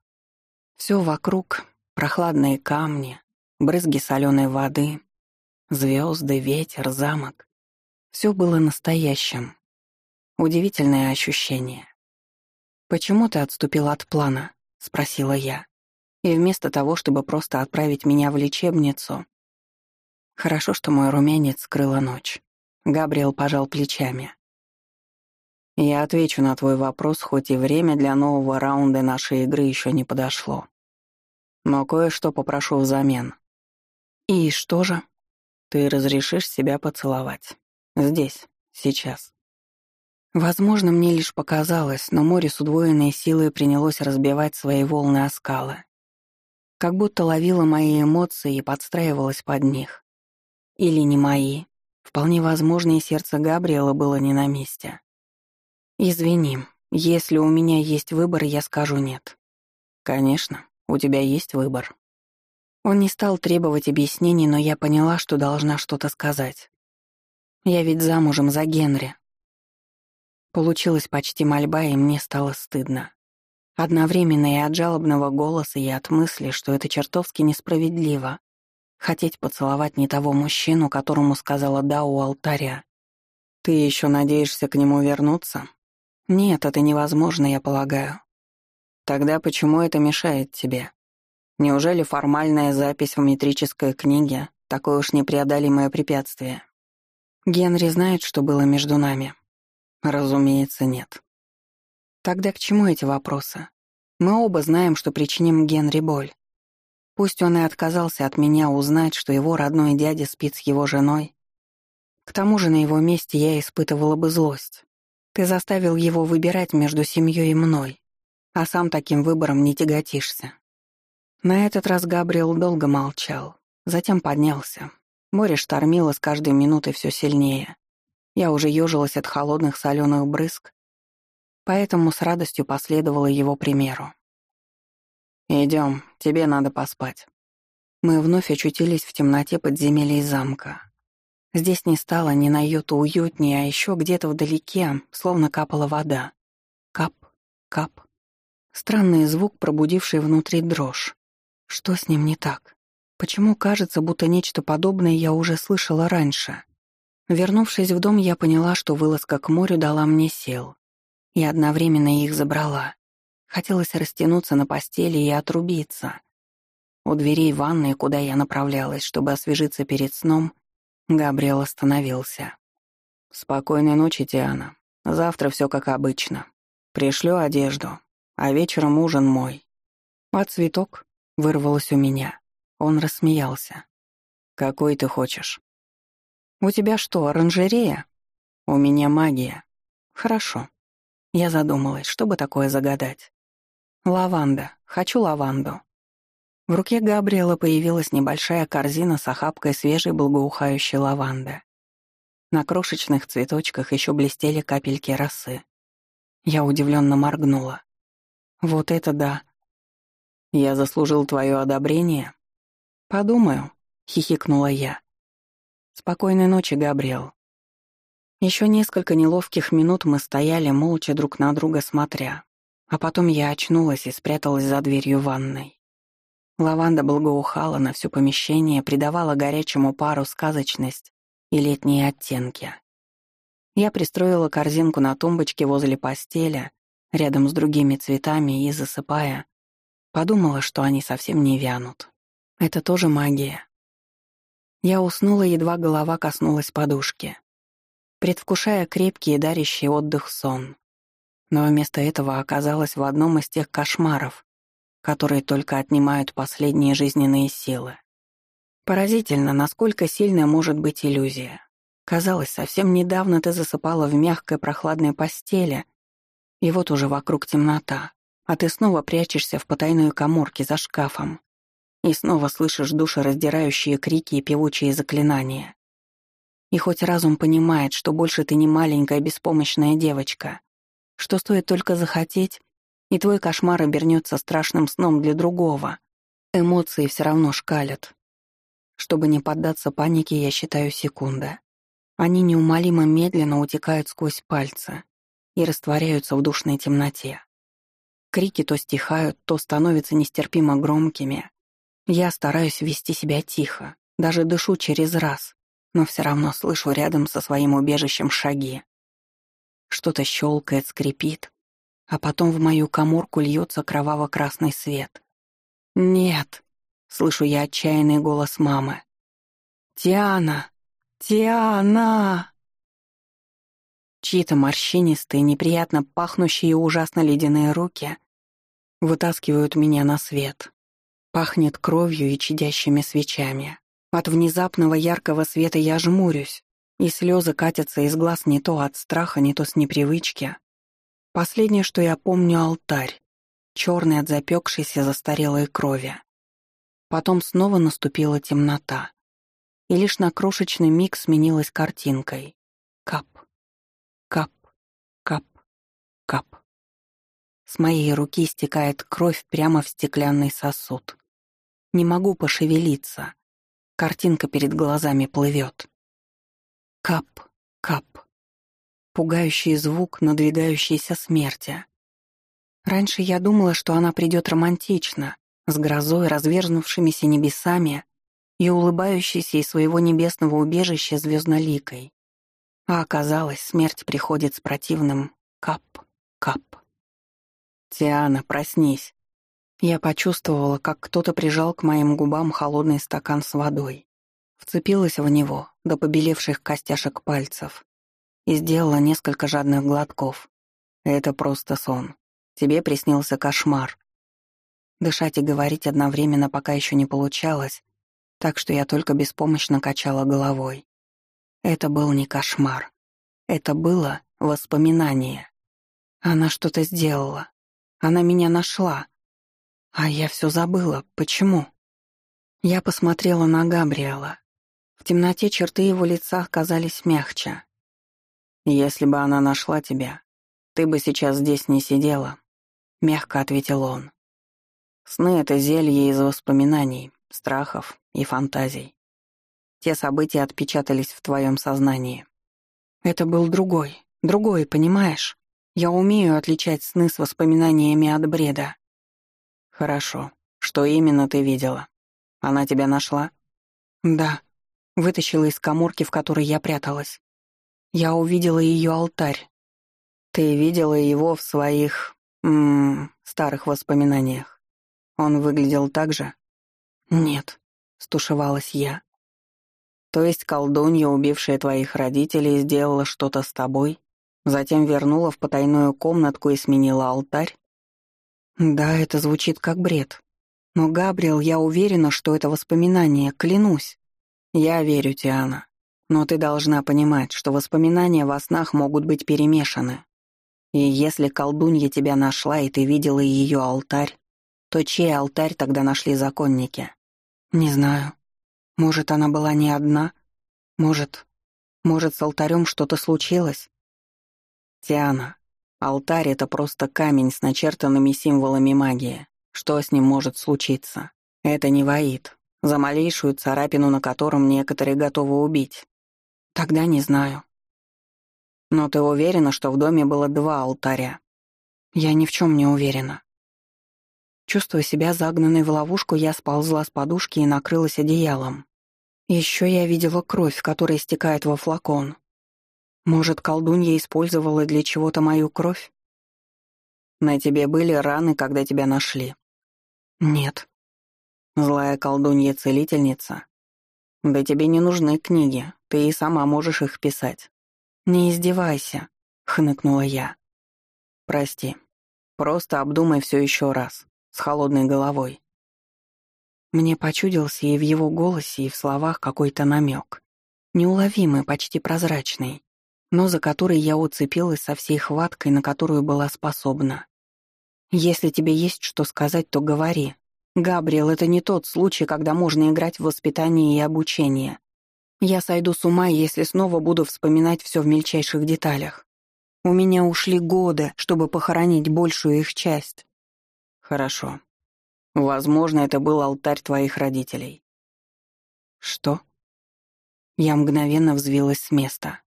Все вокруг — прохладные камни, брызги соленой воды, звезды, ветер, замок. Все было настоящим. Удивительное ощущение. «Почему ты отступил от плана?» — спросила я. И вместо того, чтобы просто отправить меня в лечебницу, Хорошо, что мой румянец скрыла ночь. Габриэл пожал плечами. Я отвечу на твой вопрос, хоть и время для нового раунда нашей игры еще не подошло. Но кое-что попрошу взамен. И что же? Ты разрешишь себя поцеловать. Здесь, сейчас. Возможно, мне лишь показалось, но море с удвоенной силой принялось разбивать свои волны о скалы. Как будто ловило мои эмоции и подстраивалось под них. Или не мои. Вполне возможно, и сердце Габриэла было не на месте. «Извини, если у меня есть выбор, я скажу нет». «Конечно, у тебя есть выбор». Он не стал требовать объяснений, но я поняла, что должна что-то сказать. Я ведь замужем за Генри. Получилась почти мольба, и мне стало стыдно. Одновременно и от жалобного голоса, и от мысли, что это чертовски несправедливо. Хотеть поцеловать не того мужчину, которому сказала «да» у алтаря. Ты еще надеешься к нему вернуться? Нет, это невозможно, я полагаю. Тогда почему это мешает тебе? Неужели формальная запись в метрической книге — такое уж непреодолимое препятствие? Генри знает, что было между нами. Разумеется, нет. Тогда к чему эти вопросы? Мы оба знаем, что причиним Генри боль. Пусть он и отказался от меня узнать, что его родной дядя спит с его женой. К тому же на его месте я испытывала бы злость. Ты заставил его выбирать между семьей и мной, а сам таким выбором не тяготишься. На этот раз Габриэл долго молчал, затем поднялся. Море штормило с каждой минутой все сильнее. Я уже ежилась от холодных соленых брызг, поэтому с радостью последовала его примеру. Идем, тебе надо поспать». Мы вновь очутились в темноте подземелья замка. Здесь не стало ни на йоту уютнее, а еще где-то вдалеке словно капала вода. Кап, кап. Странный звук, пробудивший внутри дрожь. Что с ним не так? Почему кажется, будто нечто подобное я уже слышала раньше? Вернувшись в дом, я поняла, что вылазка к морю дала мне сил. И одновременно их забрала. Хотелось растянуться на постели и отрубиться. У дверей ванной, куда я направлялась, чтобы освежиться перед сном, Габриэл остановился. «Спокойной ночи, Тиана. Завтра все как обычно. Пришлю одежду, а вечером ужин мой». «А цветок?» Вырвалось у меня. Он рассмеялся. «Какой ты хочешь?» «У тебя что, оранжерея?» «У меня магия». «Хорошо». Я задумалась, что бы такое загадать. «Лаванда. Хочу лаванду». В руке Габриэла появилась небольшая корзина с охапкой свежей благоухающей лаванды. На крошечных цветочках еще блестели капельки росы. Я удивленно моргнула. «Вот это да! Я заслужил твое одобрение? Подумаю, хихикнула я. Спокойной ночи, Габриэл. Еще несколько неловких минут мы стояли молча друг на друга смотря, а потом я очнулась и спряталась за дверью ванной. Лаванда благоухала на все помещение, придавала горячему пару сказочность и летние оттенки. Я пристроила корзинку на тумбочке возле постели, рядом с другими цветами и, засыпая, Подумала, что они совсем не вянут. Это тоже магия. Я уснула, едва голова коснулась подушки, предвкушая крепкий и дарящий отдых сон. Но вместо этого оказалась в одном из тех кошмаров, которые только отнимают последние жизненные силы. Поразительно, насколько сильная может быть иллюзия. Казалось, совсем недавно ты засыпала в мягкой прохладной постели, и вот уже вокруг темнота а ты снова прячешься в потайной коморке за шкафом и снова слышишь душераздирающие крики и певучие заклинания. И хоть разум понимает, что больше ты не маленькая беспомощная девочка, что стоит только захотеть, и твой кошмар обернется страшным сном для другого, эмоции все равно шкалят. Чтобы не поддаться панике, я считаю секунды. Они неумолимо медленно утекают сквозь пальцы и растворяются в душной темноте. Крики то стихают, то становятся нестерпимо громкими. Я стараюсь вести себя тихо, даже дышу через раз, но все равно слышу рядом со своим убежищем шаги. Что-то щелкает, скрипит, а потом в мою коморку льется кроваво-красный свет. «Нет!» — слышу я отчаянный голос мамы. «Тиана! Тиана!» Чьи-то морщинистые, неприятно пахнущие и ужасно ледяные руки вытаскивают меня на свет. Пахнет кровью и чадящими свечами. От внезапного яркого света я жмурюсь, и слезы катятся из глаз не то от страха, не то с непривычки. Последнее, что я помню, — алтарь, черный от запекшейся застарелой крови. Потом снова наступила темнота, и лишь на крошечный миг сменилась картинкой. Кап, Кап, кап, кап. С моей руки стекает кровь прямо в стеклянный сосуд. Не могу пошевелиться. Картинка перед глазами плывет. Кап, кап. Пугающий звук надвигающейся смерти. Раньше я думала, что она придет романтично, с грозой, разверзнувшимися небесами и улыбающейся из своего небесного убежища звездноликой. А оказалось, смерть приходит с противным кап-кап. «Тиана, проснись!» Я почувствовала, как кто-то прижал к моим губам холодный стакан с водой. Вцепилась в него до побелевших костяшек пальцев и сделала несколько жадных глотков. Это просто сон. Тебе приснился кошмар. Дышать и говорить одновременно пока еще не получалось, так что я только беспомощно качала головой. Это был не кошмар. Это было воспоминание. Она что-то сделала. Она меня нашла. А я все забыла. Почему? Я посмотрела на Габриэла. В темноте черты его лица казались мягче. «Если бы она нашла тебя, ты бы сейчас здесь не сидела», — мягко ответил он. «Сны — это зелье из воспоминаний, страхов и фантазий. Те события отпечатались в твоем сознании. Это был другой, другой, понимаешь? Я умею отличать сны с воспоминаниями от бреда. Хорошо. Что именно ты видела? Она тебя нашла? Да. Вытащила из коморки, в которой я пряталась. Я увидела ее алтарь. Ты видела его в своих... М -м, старых воспоминаниях. Он выглядел так же? Нет, стушевалась я. То есть колдунья, убившая твоих родителей, сделала что-то с тобой, затем вернула в потайную комнатку и сменила алтарь? Да, это звучит как бред. Но, Габриэл, я уверена, что это воспоминание, клянусь. Я верю, Тиана. Но ты должна понимать, что воспоминания во снах могут быть перемешаны. И если колдунья тебя нашла, и ты видела ее алтарь, то чей алтарь тогда нашли законники? Не знаю. Может, она была не одна? Может, может, с алтарем что-то случилось? Тиана, алтарь — это просто камень с начертанными символами магии. Что с ним может случиться? Это не воит, за малейшую царапину на котором некоторые готовы убить. Тогда не знаю. Но ты уверена, что в доме было два алтаря? Я ни в чем не уверена. Чувствуя себя загнанной в ловушку, я сползла с подушки и накрылась одеялом. Еще я видела кровь, которая стекает во флакон. Может, колдунья использовала для чего-то мою кровь? На тебе были раны, когда тебя нашли? Нет. Злая колдунья-целительница? Да тебе не нужны книги, ты и сама можешь их писать. Не издевайся, хныкнула я. Прости. Просто обдумай все еще раз, с холодной головой. Мне почудился и в его голосе, и в словах какой-то намек. Неуловимый, почти прозрачный, но за который я уцепилась со всей хваткой, на которую была способна. «Если тебе есть что сказать, то говори. Габриэл, это не тот случай, когда можно играть в воспитание и обучение. Я сойду с ума, если снова буду вспоминать все в мельчайших деталях. У меня ушли годы, чтобы похоронить большую их часть». «Хорошо. Возможно, это был алтарь твоих родителей». «Что?» Я мгновенно взвилась с места.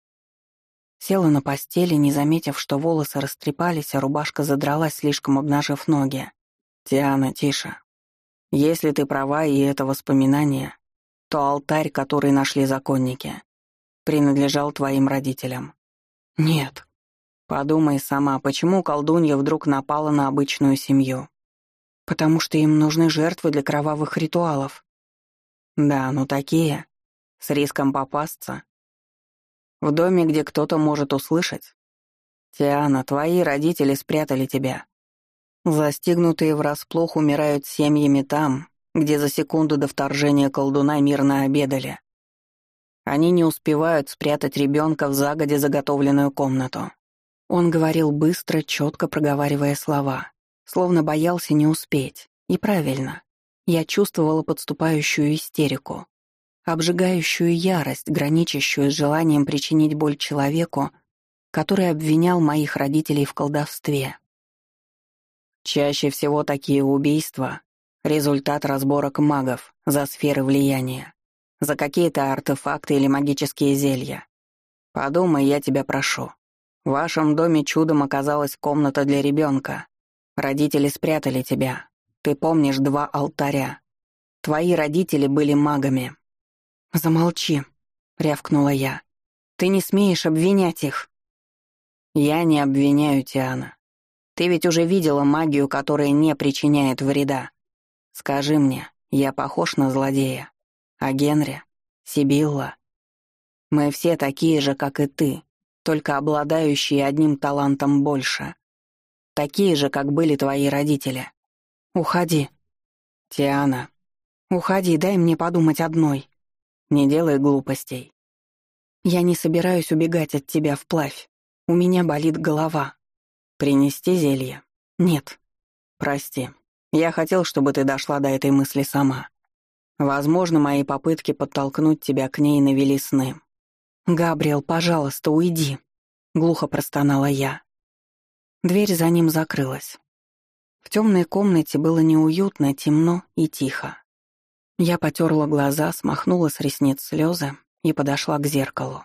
Села на постели, не заметив, что волосы растрепались, а рубашка задралась, слишком обнажив ноги. «Тиана, тише. Если ты права и это воспоминание, то алтарь, который нашли законники, принадлежал твоим родителям». «Нет». «Подумай сама, почему колдунья вдруг напала на обычную семью?» «Потому что им нужны жертвы для кровавых ритуалов». «Да, ну такие. С риском попасться в доме, где кто-то может услышать. Тиана, твои родители спрятали тебя. Застигнутые врасплох умирают семьями там, где за секунду до вторжения колдуна мирно обедали. Они не успевают спрятать ребенка в загоде заготовленную комнату. Он говорил быстро, четко проговаривая слова, словно боялся не успеть. И правильно. Я чувствовала подступающую истерику обжигающую ярость, граничащую с желанием причинить боль человеку, который обвинял моих родителей в колдовстве. Чаще всего такие убийства — результат разборок магов за сферы влияния, за какие-то артефакты или магические зелья. Подумай, я тебя прошу. В вашем доме чудом оказалась комната для ребенка. Родители спрятали тебя. Ты помнишь два алтаря. Твои родители были магами, «Замолчи», — рявкнула я. «Ты не смеешь обвинять их». «Я не обвиняю Тиана. Ты ведь уже видела магию, которая не причиняет вреда. Скажи мне, я похож на злодея? А Генри? Сибилла? Мы все такие же, как и ты, только обладающие одним талантом больше. Такие же, как были твои родители. Уходи. Тиана. Уходи, дай мне подумать одной. Не делай глупостей. Я не собираюсь убегать от тебя вплавь. У меня болит голова. Принести зелье? Нет. Прости. Я хотел, чтобы ты дошла до этой мысли сама. Возможно, мои попытки подтолкнуть тебя к ней навели сны. «Габриэл, пожалуйста, уйди», — глухо простонала я. Дверь за ним закрылась. В темной комнате было неуютно, темно и тихо. Я потерла глаза, смахнула с ресниц слезы и подошла к зеркалу.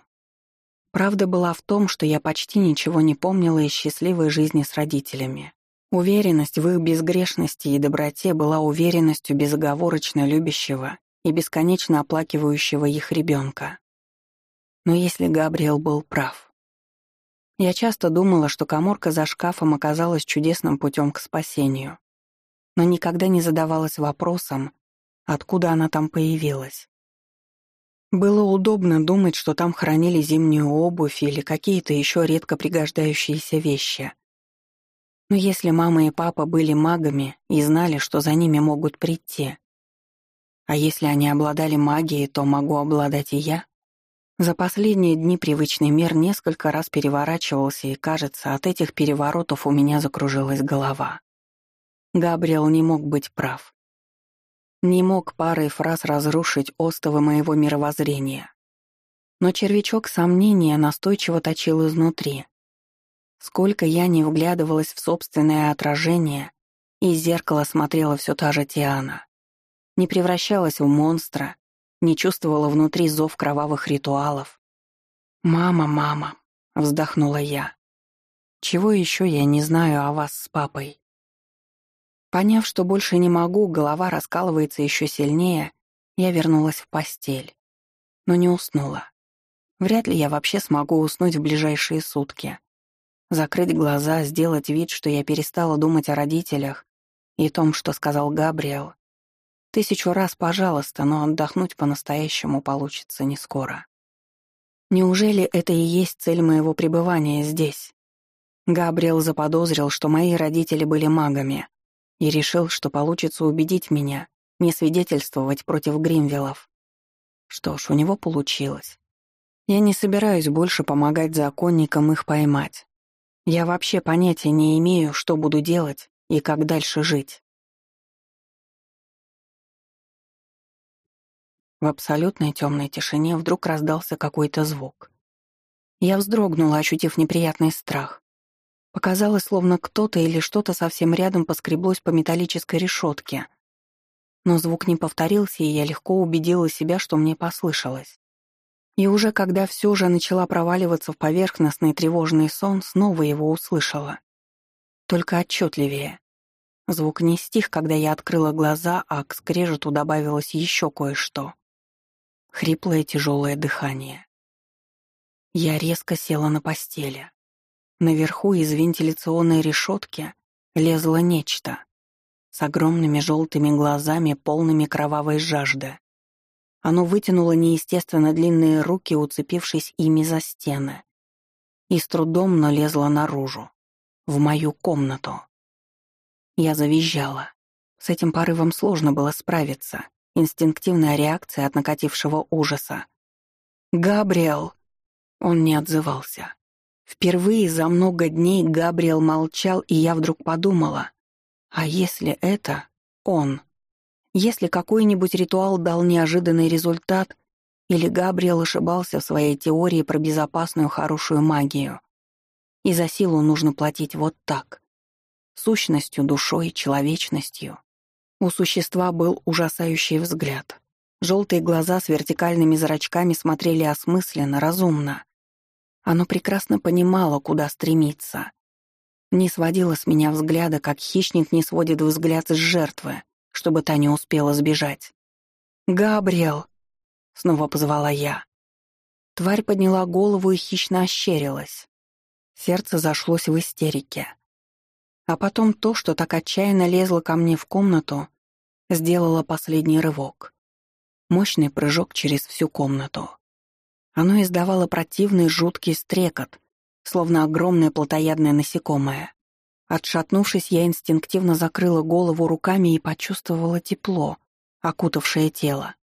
Правда была в том, что я почти ничего не помнила из счастливой жизни с родителями. Уверенность в их безгрешности и доброте была уверенностью безоговорочно любящего и бесконечно оплакивающего их ребенка. Но если Габриэл был прав, я часто думала, что коморка за шкафом оказалась чудесным путем к спасению, но никогда не задавалась вопросом, откуда она там появилась. Было удобно думать, что там хранили зимнюю обувь или какие-то еще редко пригождающиеся вещи. Но если мама и папа были магами и знали, что за ними могут прийти, а если они обладали магией, то могу обладать и я? За последние дни привычный мир несколько раз переворачивался, и, кажется, от этих переворотов у меня закружилась голова. Габриэл не мог быть прав. Не мог парой фраз разрушить остовы моего мировоззрения. Но червячок сомнения настойчиво точил изнутри. Сколько я не вглядывалась в собственное отражение, из зеркала смотрела все та же Тиана. Не превращалась в монстра, не чувствовала внутри зов кровавых ритуалов. «Мама, мама», — вздохнула я. «Чего еще я не знаю о вас с папой?» Поняв, что больше не могу, голова раскалывается еще сильнее, я вернулась в постель. Но не уснула. Вряд ли я вообще смогу уснуть в ближайшие сутки. Закрыть глаза, сделать вид, что я перестала думать о родителях и том, что сказал Габриэл, Тысячу раз пожалуйста, но отдохнуть по-настоящему получится не скоро. Неужели это и есть цель моего пребывания здесь? Габриэл заподозрил, что мои родители были магами, и решил, что получится убедить меня не свидетельствовать против Гримвиллов. Что ж, у него получилось. Я не собираюсь больше помогать законникам их поймать. Я вообще понятия не имею, что буду делать и как дальше жить. В абсолютной темной тишине вдруг раздался какой-то звук. Я вздрогнула, ощутив неприятный страх. Показалось, словно кто-то или что-то совсем рядом поскреблось по металлической решетке. Но звук не повторился, и я легко убедила себя, что мне послышалось. И уже когда все же начала проваливаться в поверхностный тревожный сон, снова его услышала. Только отчетливее. Звук не стих, когда я открыла глаза, а к скрежету добавилось еще кое-что хриплое тяжелое дыхание. Я резко села на постели. Наверху из вентиляционной решетки лезло нечто с огромными желтыми глазами, полными кровавой жажды. Оно вытянуло неестественно длинные руки, уцепившись ими за стены, и с трудом, но лезло наружу, в мою комнату. Я завизжала. С этим порывом сложно было справиться. Инстинктивная реакция от накатившего ужаса. «Габриэл!» Он не отзывался. Впервые за много дней Габриэл молчал, и я вдруг подумала, а если это он? Если какой-нибудь ритуал дал неожиданный результат, или Габриэл ошибался в своей теории про безопасную хорошую магию, и за силу нужно платить вот так, сущностью, душой, человечностью. У существа был ужасающий взгляд. Желтые глаза с вертикальными зрачками смотрели осмысленно, разумно. Оно прекрасно понимало, куда стремиться. Не сводило с меня взгляда, как хищник не сводит взгляд с жертвы, чтобы та не успела сбежать. «Габриэл!» — снова позвала я. Тварь подняла голову и хищно ощерилась. Сердце зашлось в истерике. А потом то, что так отчаянно лезло ко мне в комнату, сделало последний рывок. Мощный прыжок через всю комнату. Оно издавало противный жуткий стрекот, словно огромное плотоядное насекомое. Отшатнувшись, я инстинктивно закрыла голову руками и почувствовала тепло, окутавшее тело.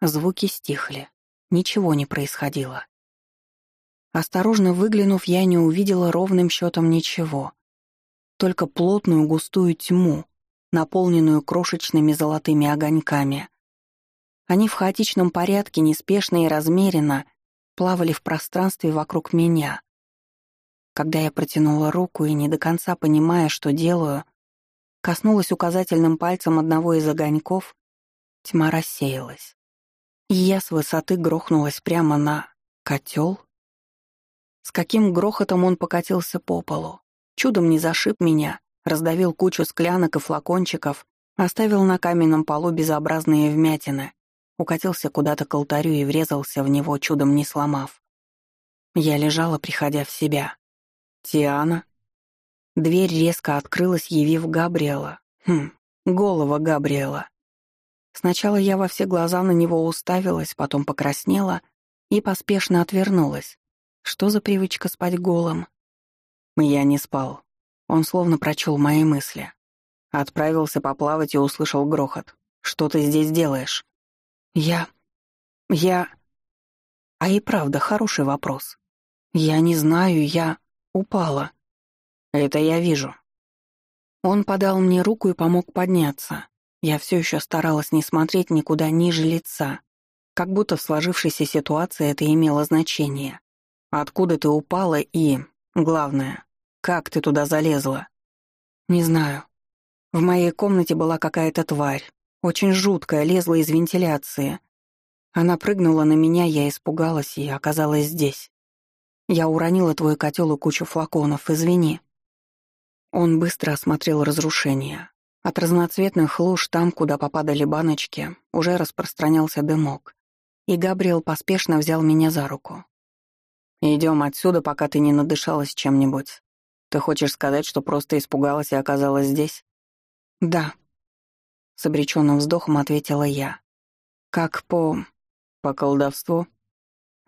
Звуки стихли. Ничего не происходило. Осторожно выглянув, я не увидела ровным счетом ничего. Только плотную густую тьму, наполненную крошечными золотыми огоньками. Они в хаотичном порядке, неспешно и размеренно, плавали в пространстве вокруг меня. Когда я протянула руку и, не до конца понимая, что делаю, коснулась указательным пальцем одного из огоньков, тьма рассеялась. И я с высоты грохнулась прямо на котел. С каким грохотом он покатился по полу. Чудом не зашиб меня, раздавил кучу склянок и флакончиков, оставил на каменном полу безобразные вмятины, укатился куда-то к алтарю и врезался в него, чудом не сломав. Я лежала, приходя в себя. «Тиана?» Дверь резко открылась, явив Габриэла. Хм, голова Габриэла. Сначала я во все глаза на него уставилась, потом покраснела и поспешно отвернулась. Что за привычка спать голым? Я не спал. Он словно прочел мои мысли. Отправился поплавать и услышал грохот. «Что ты здесь делаешь?» «Я... я...» А и правда, хороший вопрос. «Я не знаю, я...» упала. Это я вижу. Он подал мне руку и помог подняться. Я все еще старалась не смотреть никуда ниже лица, как будто в сложившейся ситуации это имело значение. Откуда ты упала и, главное, как ты туда залезла? Не знаю. В моей комнате была какая-то тварь, очень жуткая, лезла из вентиляции. Она прыгнула на меня, я испугалась и оказалась здесь. Я уронила твой котел и кучу флаконов, извини». Он быстро осмотрел разрушения. От разноцветных луж там, куда попадали баночки, уже распространялся дымок. И Габриэл поспешно взял меня за руку. «Идем отсюда, пока ты не надышалась чем-нибудь. Ты хочешь сказать, что просто испугалась и оказалась здесь?» «Да», — с обреченным вздохом ответила я. «Как по... по колдовству?»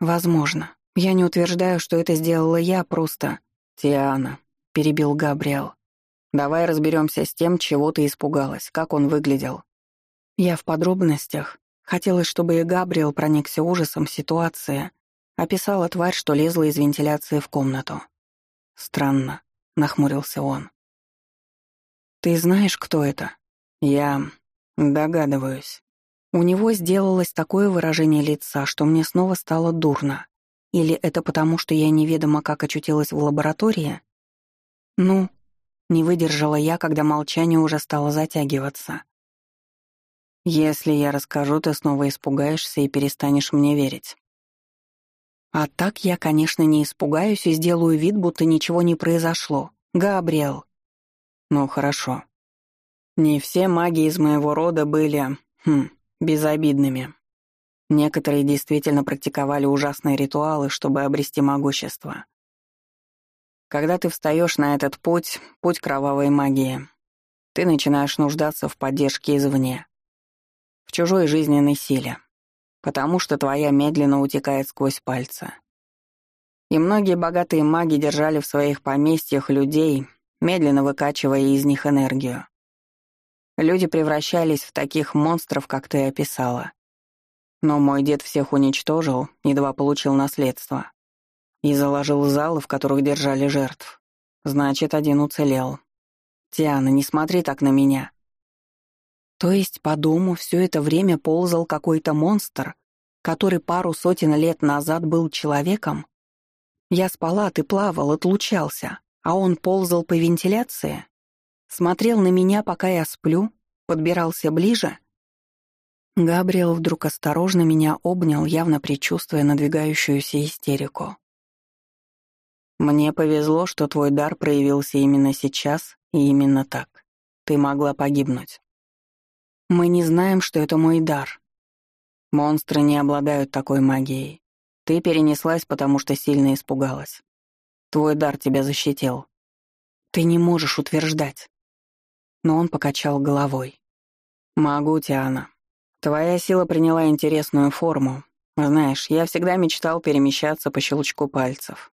«Возможно. Я не утверждаю, что это сделала я, просто... Тиана, перебил Габриэл. Давай разберемся с тем, чего ты испугалась, как он выглядел. Я в подробностях. Хотелось, чтобы и Габриэл проникся ужасом ситуации, описала тварь, что лезла из вентиляции в комнату. Странно, нахмурился он. Ты знаешь, кто это? Я догадываюсь. У него сделалось такое выражение лица, что мне снова стало дурно. Или это потому, что я неведомо как очутилась в лаборатории? Ну, не выдержала я, когда молчание уже стало затягиваться. Если я расскажу, ты снова испугаешься и перестанешь мне верить. А так я, конечно, не испугаюсь и сделаю вид, будто ничего не произошло. Габриэл. Ну, хорошо. Не все маги из моего рода были, хм, безобидными. Некоторые действительно практиковали ужасные ритуалы, чтобы обрести могущество. Когда ты встаешь на этот путь, путь кровавой магии, ты начинаешь нуждаться в поддержке извне, в чужой жизненной силе, потому что твоя медленно утекает сквозь пальцы. И многие богатые маги держали в своих поместьях людей, медленно выкачивая из них энергию. Люди превращались в таких монстров, как ты описала. Но мой дед всех уничтожил, едва получил наследство. И заложил залы, в которых держали жертв. Значит, один уцелел. Тиана, не смотри так на меня. То есть по дому все это время ползал какой-то монстр, который пару сотен лет назад был человеком? Я спала, ты плавал, отлучался, а он ползал по вентиляции? Смотрел на меня, пока я сплю, подбирался ближе — Габриэл вдруг осторожно меня обнял, явно предчувствуя надвигающуюся истерику. «Мне повезло, что твой дар проявился именно сейчас и именно так. Ты могла погибнуть. Мы не знаем, что это мой дар. Монстры не обладают такой магией. Ты перенеслась, потому что сильно испугалась. Твой дар тебя защитил. Ты не можешь утверждать. Но он покачал головой. Могу, Тиана. Твоя сила приняла интересную форму. Знаешь, я всегда мечтал перемещаться по щелчку пальцев.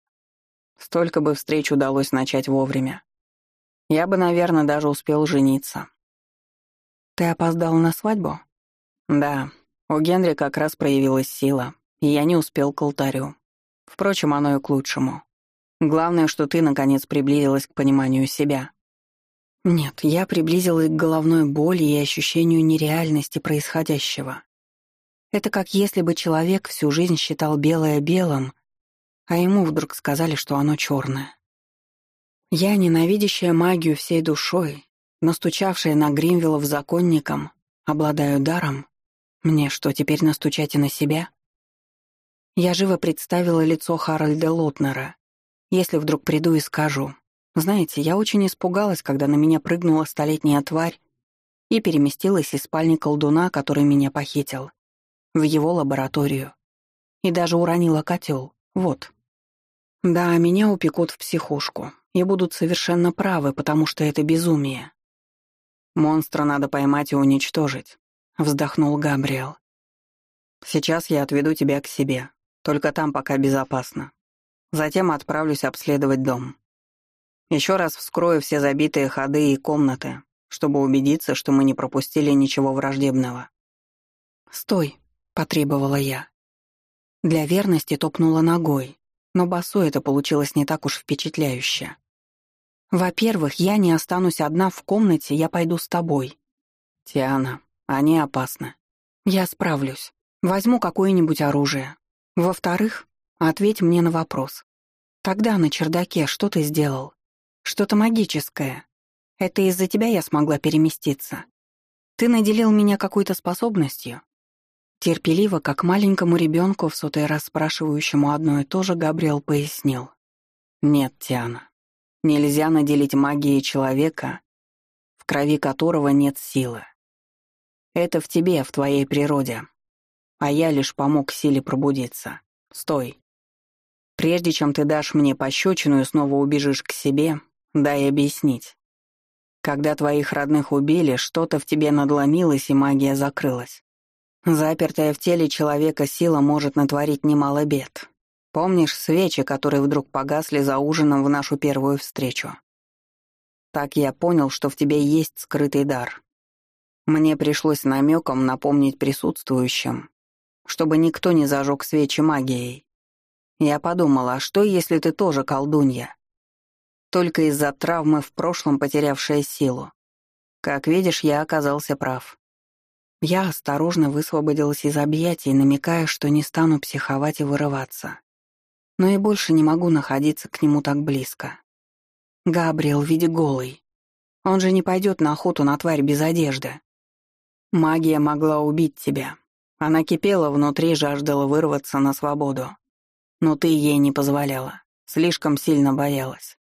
Столько бы встреч удалось начать вовремя. Я бы, наверное, даже успел жениться. Ты опоздал на свадьбу? Да, у Генри как раз проявилась сила, и я не успел к алтарю. Впрочем, оно и к лучшему. Главное, что ты, наконец, приблизилась к пониманию себя. Нет, я приблизилась к головной боли и ощущению нереальности происходящего. Это как если бы человек всю жизнь считал белое белым, а ему вдруг сказали, что оно черное. Я, ненавидящая магию всей душой, настучавшая на Гримвиллов законником, обладаю даром. Мне что, теперь настучать и на себя? Я живо представила лицо Харальда Лотнера. Если вдруг приду и скажу. Знаете, я очень испугалась, когда на меня прыгнула столетняя тварь и переместилась из спальни колдуна, который меня похитил, в его лабораторию. И даже уронила котел. Вот. Да, меня упекут в психушку. И будут совершенно правы, потому что это безумие. Монстра надо поймать и уничтожить, вздохнул Габриэл. Сейчас я отведу тебя к себе. Только там пока безопасно. Затем отправлюсь обследовать дом. Еще раз вскрою все забитые ходы и комнаты, чтобы убедиться, что мы не пропустили ничего враждебного. «Стой», — потребовала я. Для верности топнула ногой, но босой это получилось не так уж впечатляюще. «Во-первых, я не останусь одна в комнате, я пойду с тобой». «Тиана, они опасны». «Я справлюсь. Возьму какое-нибудь оружие. Во-вторых, ответь мне на вопрос. Тогда на чердаке что ты сделал? Что-то магическое. Это из-за тебя я смогла переместиться. Ты наделил меня какой-то способностью?» Терпеливо, как маленькому ребенку, в сотый раз спрашивающему одно и то же, Габриэл пояснил. «Нет, Тиана, Нельзя наделить магией человека, в крови которого нет силы. Это в тебе, в твоей природе. А я лишь помог силе пробудиться. Стой. Прежде чем ты дашь мне пощечину и снова убежишь к себе, дай объяснить. Когда твоих родных убили, что-то в тебе надломилось, и магия закрылась. Запертая в теле человека сила может натворить немало бед. Помнишь свечи, которые вдруг погасли за ужином в нашу первую встречу? Так я понял, что в тебе есть скрытый дар. Мне пришлось намеком напомнить присутствующим, чтобы никто не зажег свечи магией. Я подумала, а что, если ты тоже колдунья? Только из-за травмы в прошлом потерявшая силу. Как видишь, я оказался прав. Я осторожно высвободилась из объятий, намекая, что не стану психовать и вырываться но и больше не могу находиться к нему так близко. Габриэл в виде голый. Он же не пойдет на охоту на тварь без одежды. Магия могла убить тебя. Она кипела внутри, жаждала вырваться на свободу. Но ты ей не позволяла. Слишком сильно боялась.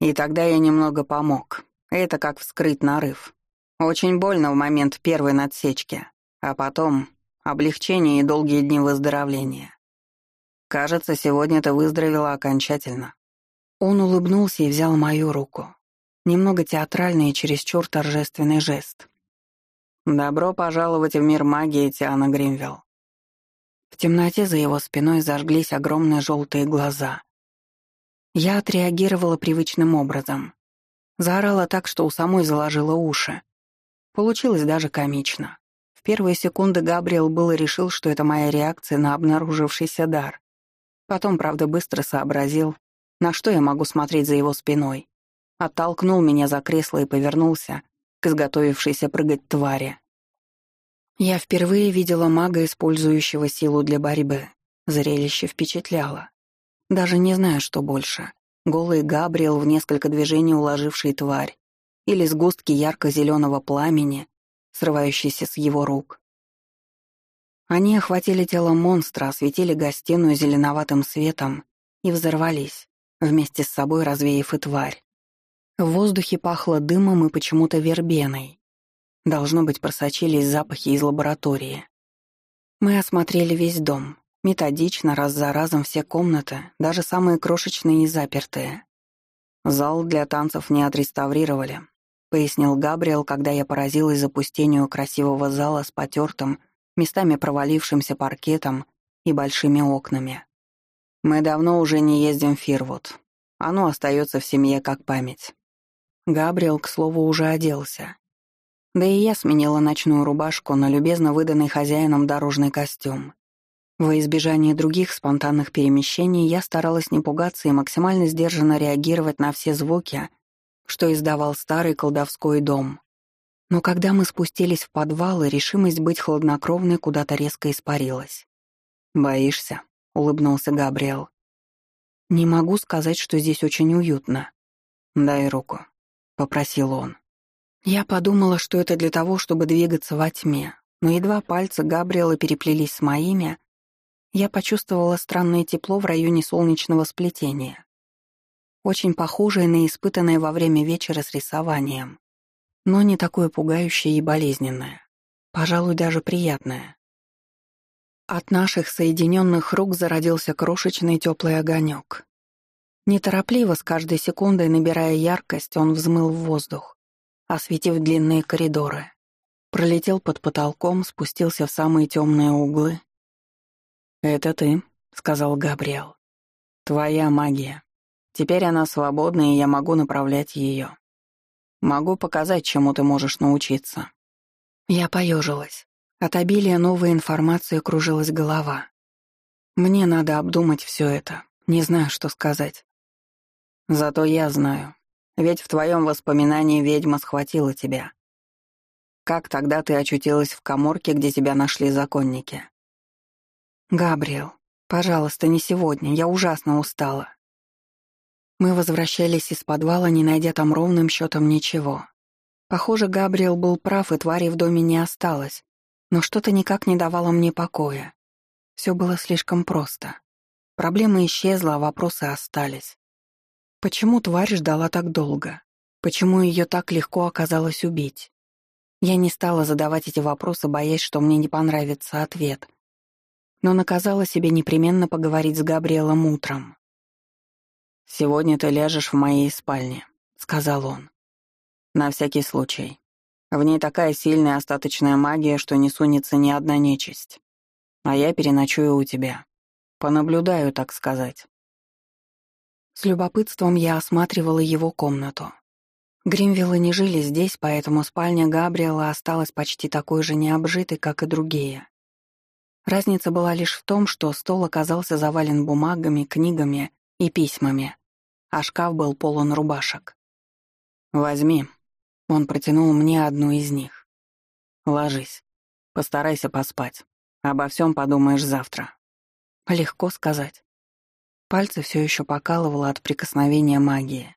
И тогда я немного помог. Это как вскрыть нарыв. Очень больно в момент первой надсечки. А потом облегчение и долгие дни выздоровления. Кажется, сегодня ты выздоровела окончательно». Он улыбнулся и взял мою руку. Немного театральный и чересчур торжественный жест. «Добро пожаловать в мир магии, Тиана Гримвилл». В темноте за его спиной зажглись огромные желтые глаза. Я отреагировала привычным образом. Заорала так, что у самой заложила уши. Получилось даже комично. В первые секунды Габриэл было решил, что это моя реакция на обнаружившийся дар. Потом, правда, быстро сообразил, на что я могу смотреть за его спиной. Оттолкнул меня за кресло и повернулся к изготовившейся прыгать твари. Я впервые видела мага, использующего силу для борьбы. Зрелище впечатляло. Даже не знаю, что больше. Голый Габриэл в несколько движений уложивший тварь. Или сгустки ярко-зеленого пламени, срывающиеся с его рук. Они охватили тело монстра, осветили гостиную зеленоватым светом и взорвались, вместе с собой развеяв и тварь. В воздухе пахло дымом и почему-то вербеной. Должно быть, просочились запахи из лаборатории. Мы осмотрели весь дом, методично, раз за разом все комнаты, даже самые крошечные и запертые. «Зал для танцев не отреставрировали», — пояснил Габриэл, когда я поразилась запустению красивого зала с потертым, местами провалившимся паркетом и большими окнами. «Мы давно уже не ездим в Фирвуд. Оно остается в семье как память». Габриэл, к слову, уже оделся. Да и я сменила ночную рубашку на любезно выданный хозяином дорожный костюм. Во избежание других спонтанных перемещений я старалась не пугаться и максимально сдержанно реагировать на все звуки, что издавал старый колдовской дом. Но когда мы спустились в подвал, решимость быть хладнокровной куда-то резко испарилась. «Боишься?» — улыбнулся Габриэл. «Не могу сказать, что здесь очень уютно». «Дай руку», — попросил он. Я подумала, что это для того, чтобы двигаться во тьме, но едва пальцы Габриэла переплелись с моими, я почувствовала странное тепло в районе солнечного сплетения. Очень похожее на испытанное во время вечера с рисованием, но не такое пугающее и болезненное. Пожалуй, даже приятное. От наших соединенных рук зародился крошечный теплый огонек. Неторопливо, с каждой секундой набирая яркость, он взмыл в воздух, осветив длинные коридоры. Пролетел под потолком, спустился в самые темные углы «Это ты», — сказал Габриэл. «Твоя магия. Теперь она свободна, и я могу направлять ее. Могу показать, чему ты можешь научиться». Я поежилась. От обилия новой информации кружилась голова. Мне надо обдумать все это. Не знаю, что сказать. Зато я знаю. Ведь в твоем воспоминании ведьма схватила тебя. Как тогда ты очутилась в коморке, где тебя нашли законники? «Габриэл, пожалуйста, не сегодня, я ужасно устала». Мы возвращались из подвала, не найдя там ровным счетом ничего. Похоже, Габриэл был прав, и твари в доме не осталось, но что-то никак не давало мне покоя. Все было слишком просто. Проблема исчезла, а вопросы остались. Почему тварь ждала так долго? Почему ее так легко оказалось убить? Я не стала задавать эти вопросы, боясь, что мне не понравится ответ — но наказала себе непременно поговорить с Габриэлом утром. «Сегодня ты ляжешь в моей спальне», — сказал он. «На всякий случай. В ней такая сильная остаточная магия, что не сунется ни одна нечисть. А я переночую у тебя. Понаблюдаю, так сказать». С любопытством я осматривала его комнату. Гримвиллы не жили здесь, поэтому спальня Габриэла осталась почти такой же необжитой, как и другие. Разница была лишь в том, что стол оказался завален бумагами, книгами и письмами, а шкаф был полон рубашек. «Возьми». Он протянул мне одну из них. «Ложись. Постарайся поспать. Обо всем подумаешь завтра». Легко сказать. Пальцы все еще покалывало от прикосновения магии.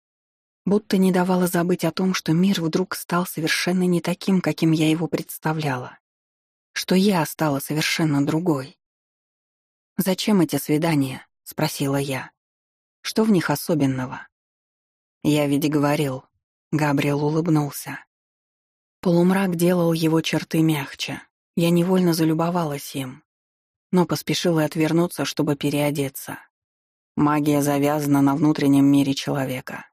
Будто не давала забыть о том, что мир вдруг стал совершенно не таким, каким я его представляла что я стала совершенно другой. «Зачем эти свидания?» — спросила я. «Что в них особенного?» «Я ведь говорил», — Габриэл улыбнулся. Полумрак делал его черты мягче. Я невольно залюбовалась им, но поспешила отвернуться, чтобы переодеться. Магия завязана на внутреннем мире человека.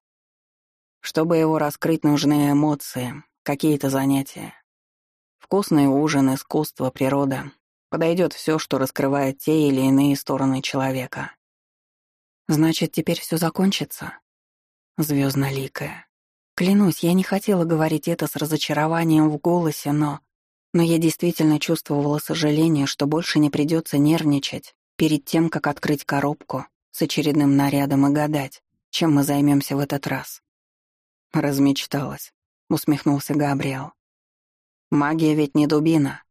Чтобы его раскрыть, нужны эмоции, какие-то занятия. Вкусный ужин, искусство, природа. Подойдет все, что раскрывает те или иные стороны человека. Значит, теперь все закончится? Звездноликая. Клянусь, я не хотела говорить это с разочарованием в голосе, но... Но я действительно чувствовала сожаление, что больше не придется нервничать перед тем, как открыть коробку с очередным нарядом и гадать, чем мы займемся в этот раз. Размечталась, усмехнулся Габриэл. Магия ведь не дубина.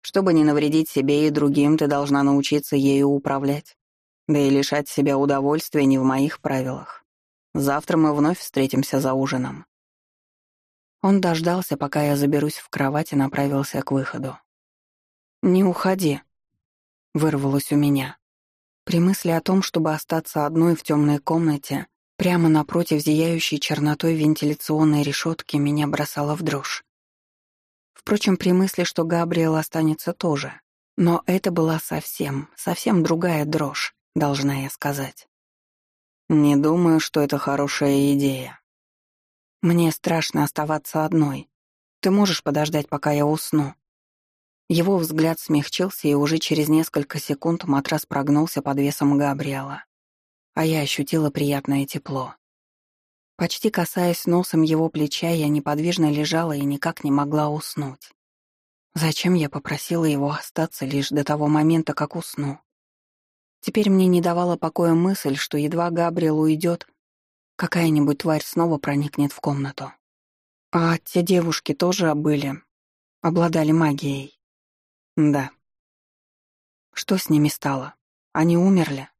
Чтобы не навредить себе и другим, ты должна научиться ею управлять. Да и лишать себя удовольствия не в моих правилах. Завтра мы вновь встретимся за ужином. Он дождался, пока я заберусь в кровать и направился к выходу. «Не уходи», — вырвалось у меня. При мысли о том, чтобы остаться одной в темной комнате, прямо напротив зияющей чернотой вентиляционной решетки, меня бросало в дрожь. Впрочем, при мысли, что Габриэл останется тоже. Но это была совсем, совсем другая дрожь, должна я сказать. «Не думаю, что это хорошая идея». «Мне страшно оставаться одной. Ты можешь подождать, пока я усну?» Его взгляд смягчился, и уже через несколько секунд матрас прогнулся под весом Габриэла. А я ощутила приятное тепло. Почти касаясь носом его плеча, я неподвижно лежала и никак не могла уснуть. Зачем я попросила его остаться лишь до того момента, как усну? Теперь мне не давала покоя мысль, что едва Габриэл уйдет, какая-нибудь тварь снова проникнет в комнату. А те девушки тоже были, обладали магией. Да. Что с ними стало? Они умерли?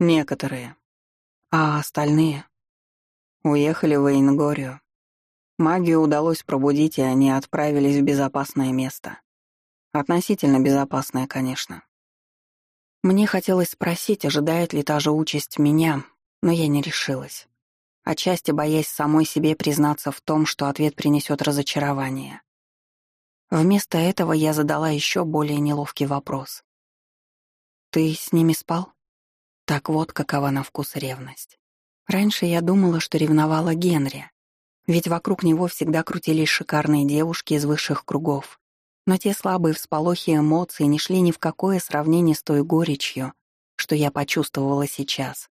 Некоторые. А остальные? Уехали в Эйнгорию. Магию удалось пробудить, и они отправились в безопасное место. Относительно безопасное, конечно. Мне хотелось спросить, ожидает ли та же участь меня, но я не решилась. Отчасти боясь самой себе признаться в том, что ответ принесет разочарование. Вместо этого я задала еще более неловкий вопрос. «Ты с ними спал?» Так вот, какова на вкус ревность. Раньше я думала, что ревновала Генри, ведь вокруг него всегда крутились шикарные девушки из высших кругов, но те слабые всполохи эмоций не шли ни в какое сравнение с той горечью, что я почувствовала сейчас.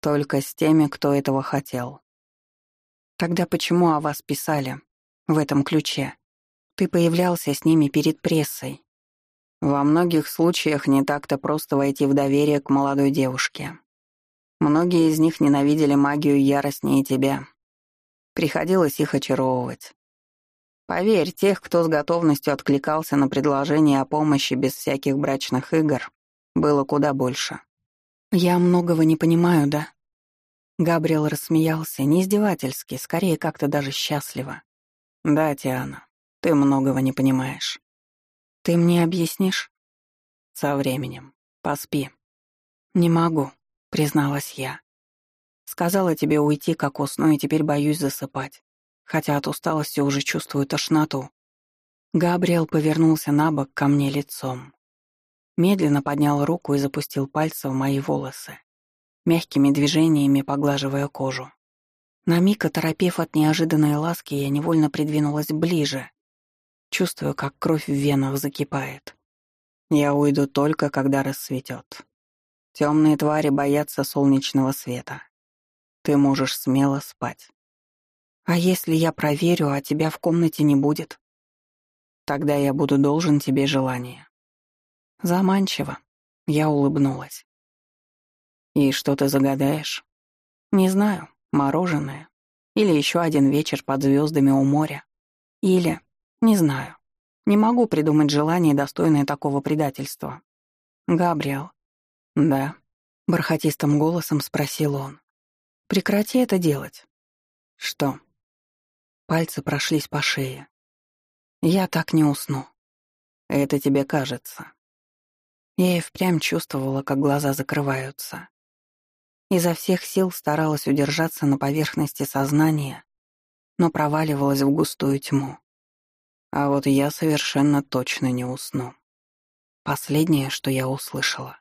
Только с теми, кто этого хотел. Тогда почему о вас писали в этом ключе? Ты появлялся с ними перед прессой. Во многих случаях не так-то просто войти в доверие к молодой девушке. Многие из них ненавидели магию яростнее тебя. Приходилось их очаровывать. Поверь, тех, кто с готовностью откликался на предложение о помощи без всяких брачных игр, было куда больше. «Я многого не понимаю, да?» Габриэл рассмеялся, не издевательски, скорее как-то даже счастливо. «Да, Тиана, ты многого не понимаешь. Ты мне объяснишь?» «Со временем. Поспи». «Не могу», — призналась я. «Сказала тебе уйти, как усну, и теперь боюсь засыпать хотя от усталости уже чувствую тошноту. Габриэл повернулся на бок ко мне лицом. Медленно поднял руку и запустил пальцы в мои волосы, мягкими движениями поглаживая кожу. На миг, оторопев от неожиданной ласки, я невольно придвинулась ближе, чувствую, как кровь в венах закипает. Я уйду только, когда рассветет. Темные твари боятся солнечного света. Ты можешь смело спать. А если я проверю, а тебя в комнате не будет? Тогда я буду должен тебе желание. Заманчиво. Я улыбнулась. И что ты загадаешь? Не знаю, мороженое. Или еще один вечер под звездами у моря. Или... Не знаю. Не могу придумать желание, достойное такого предательства. Габриэл. Да. Бархатистым голосом спросил он. Прекрати это делать. Что? Пальцы прошлись по шее. Я так не усну. Это тебе кажется. Я и впрямь чувствовала, как глаза закрываются. Изо всех сил старалась удержаться на поверхности сознания, но проваливалась в густую тьму. А вот я совершенно точно не усну. Последнее, что я услышала.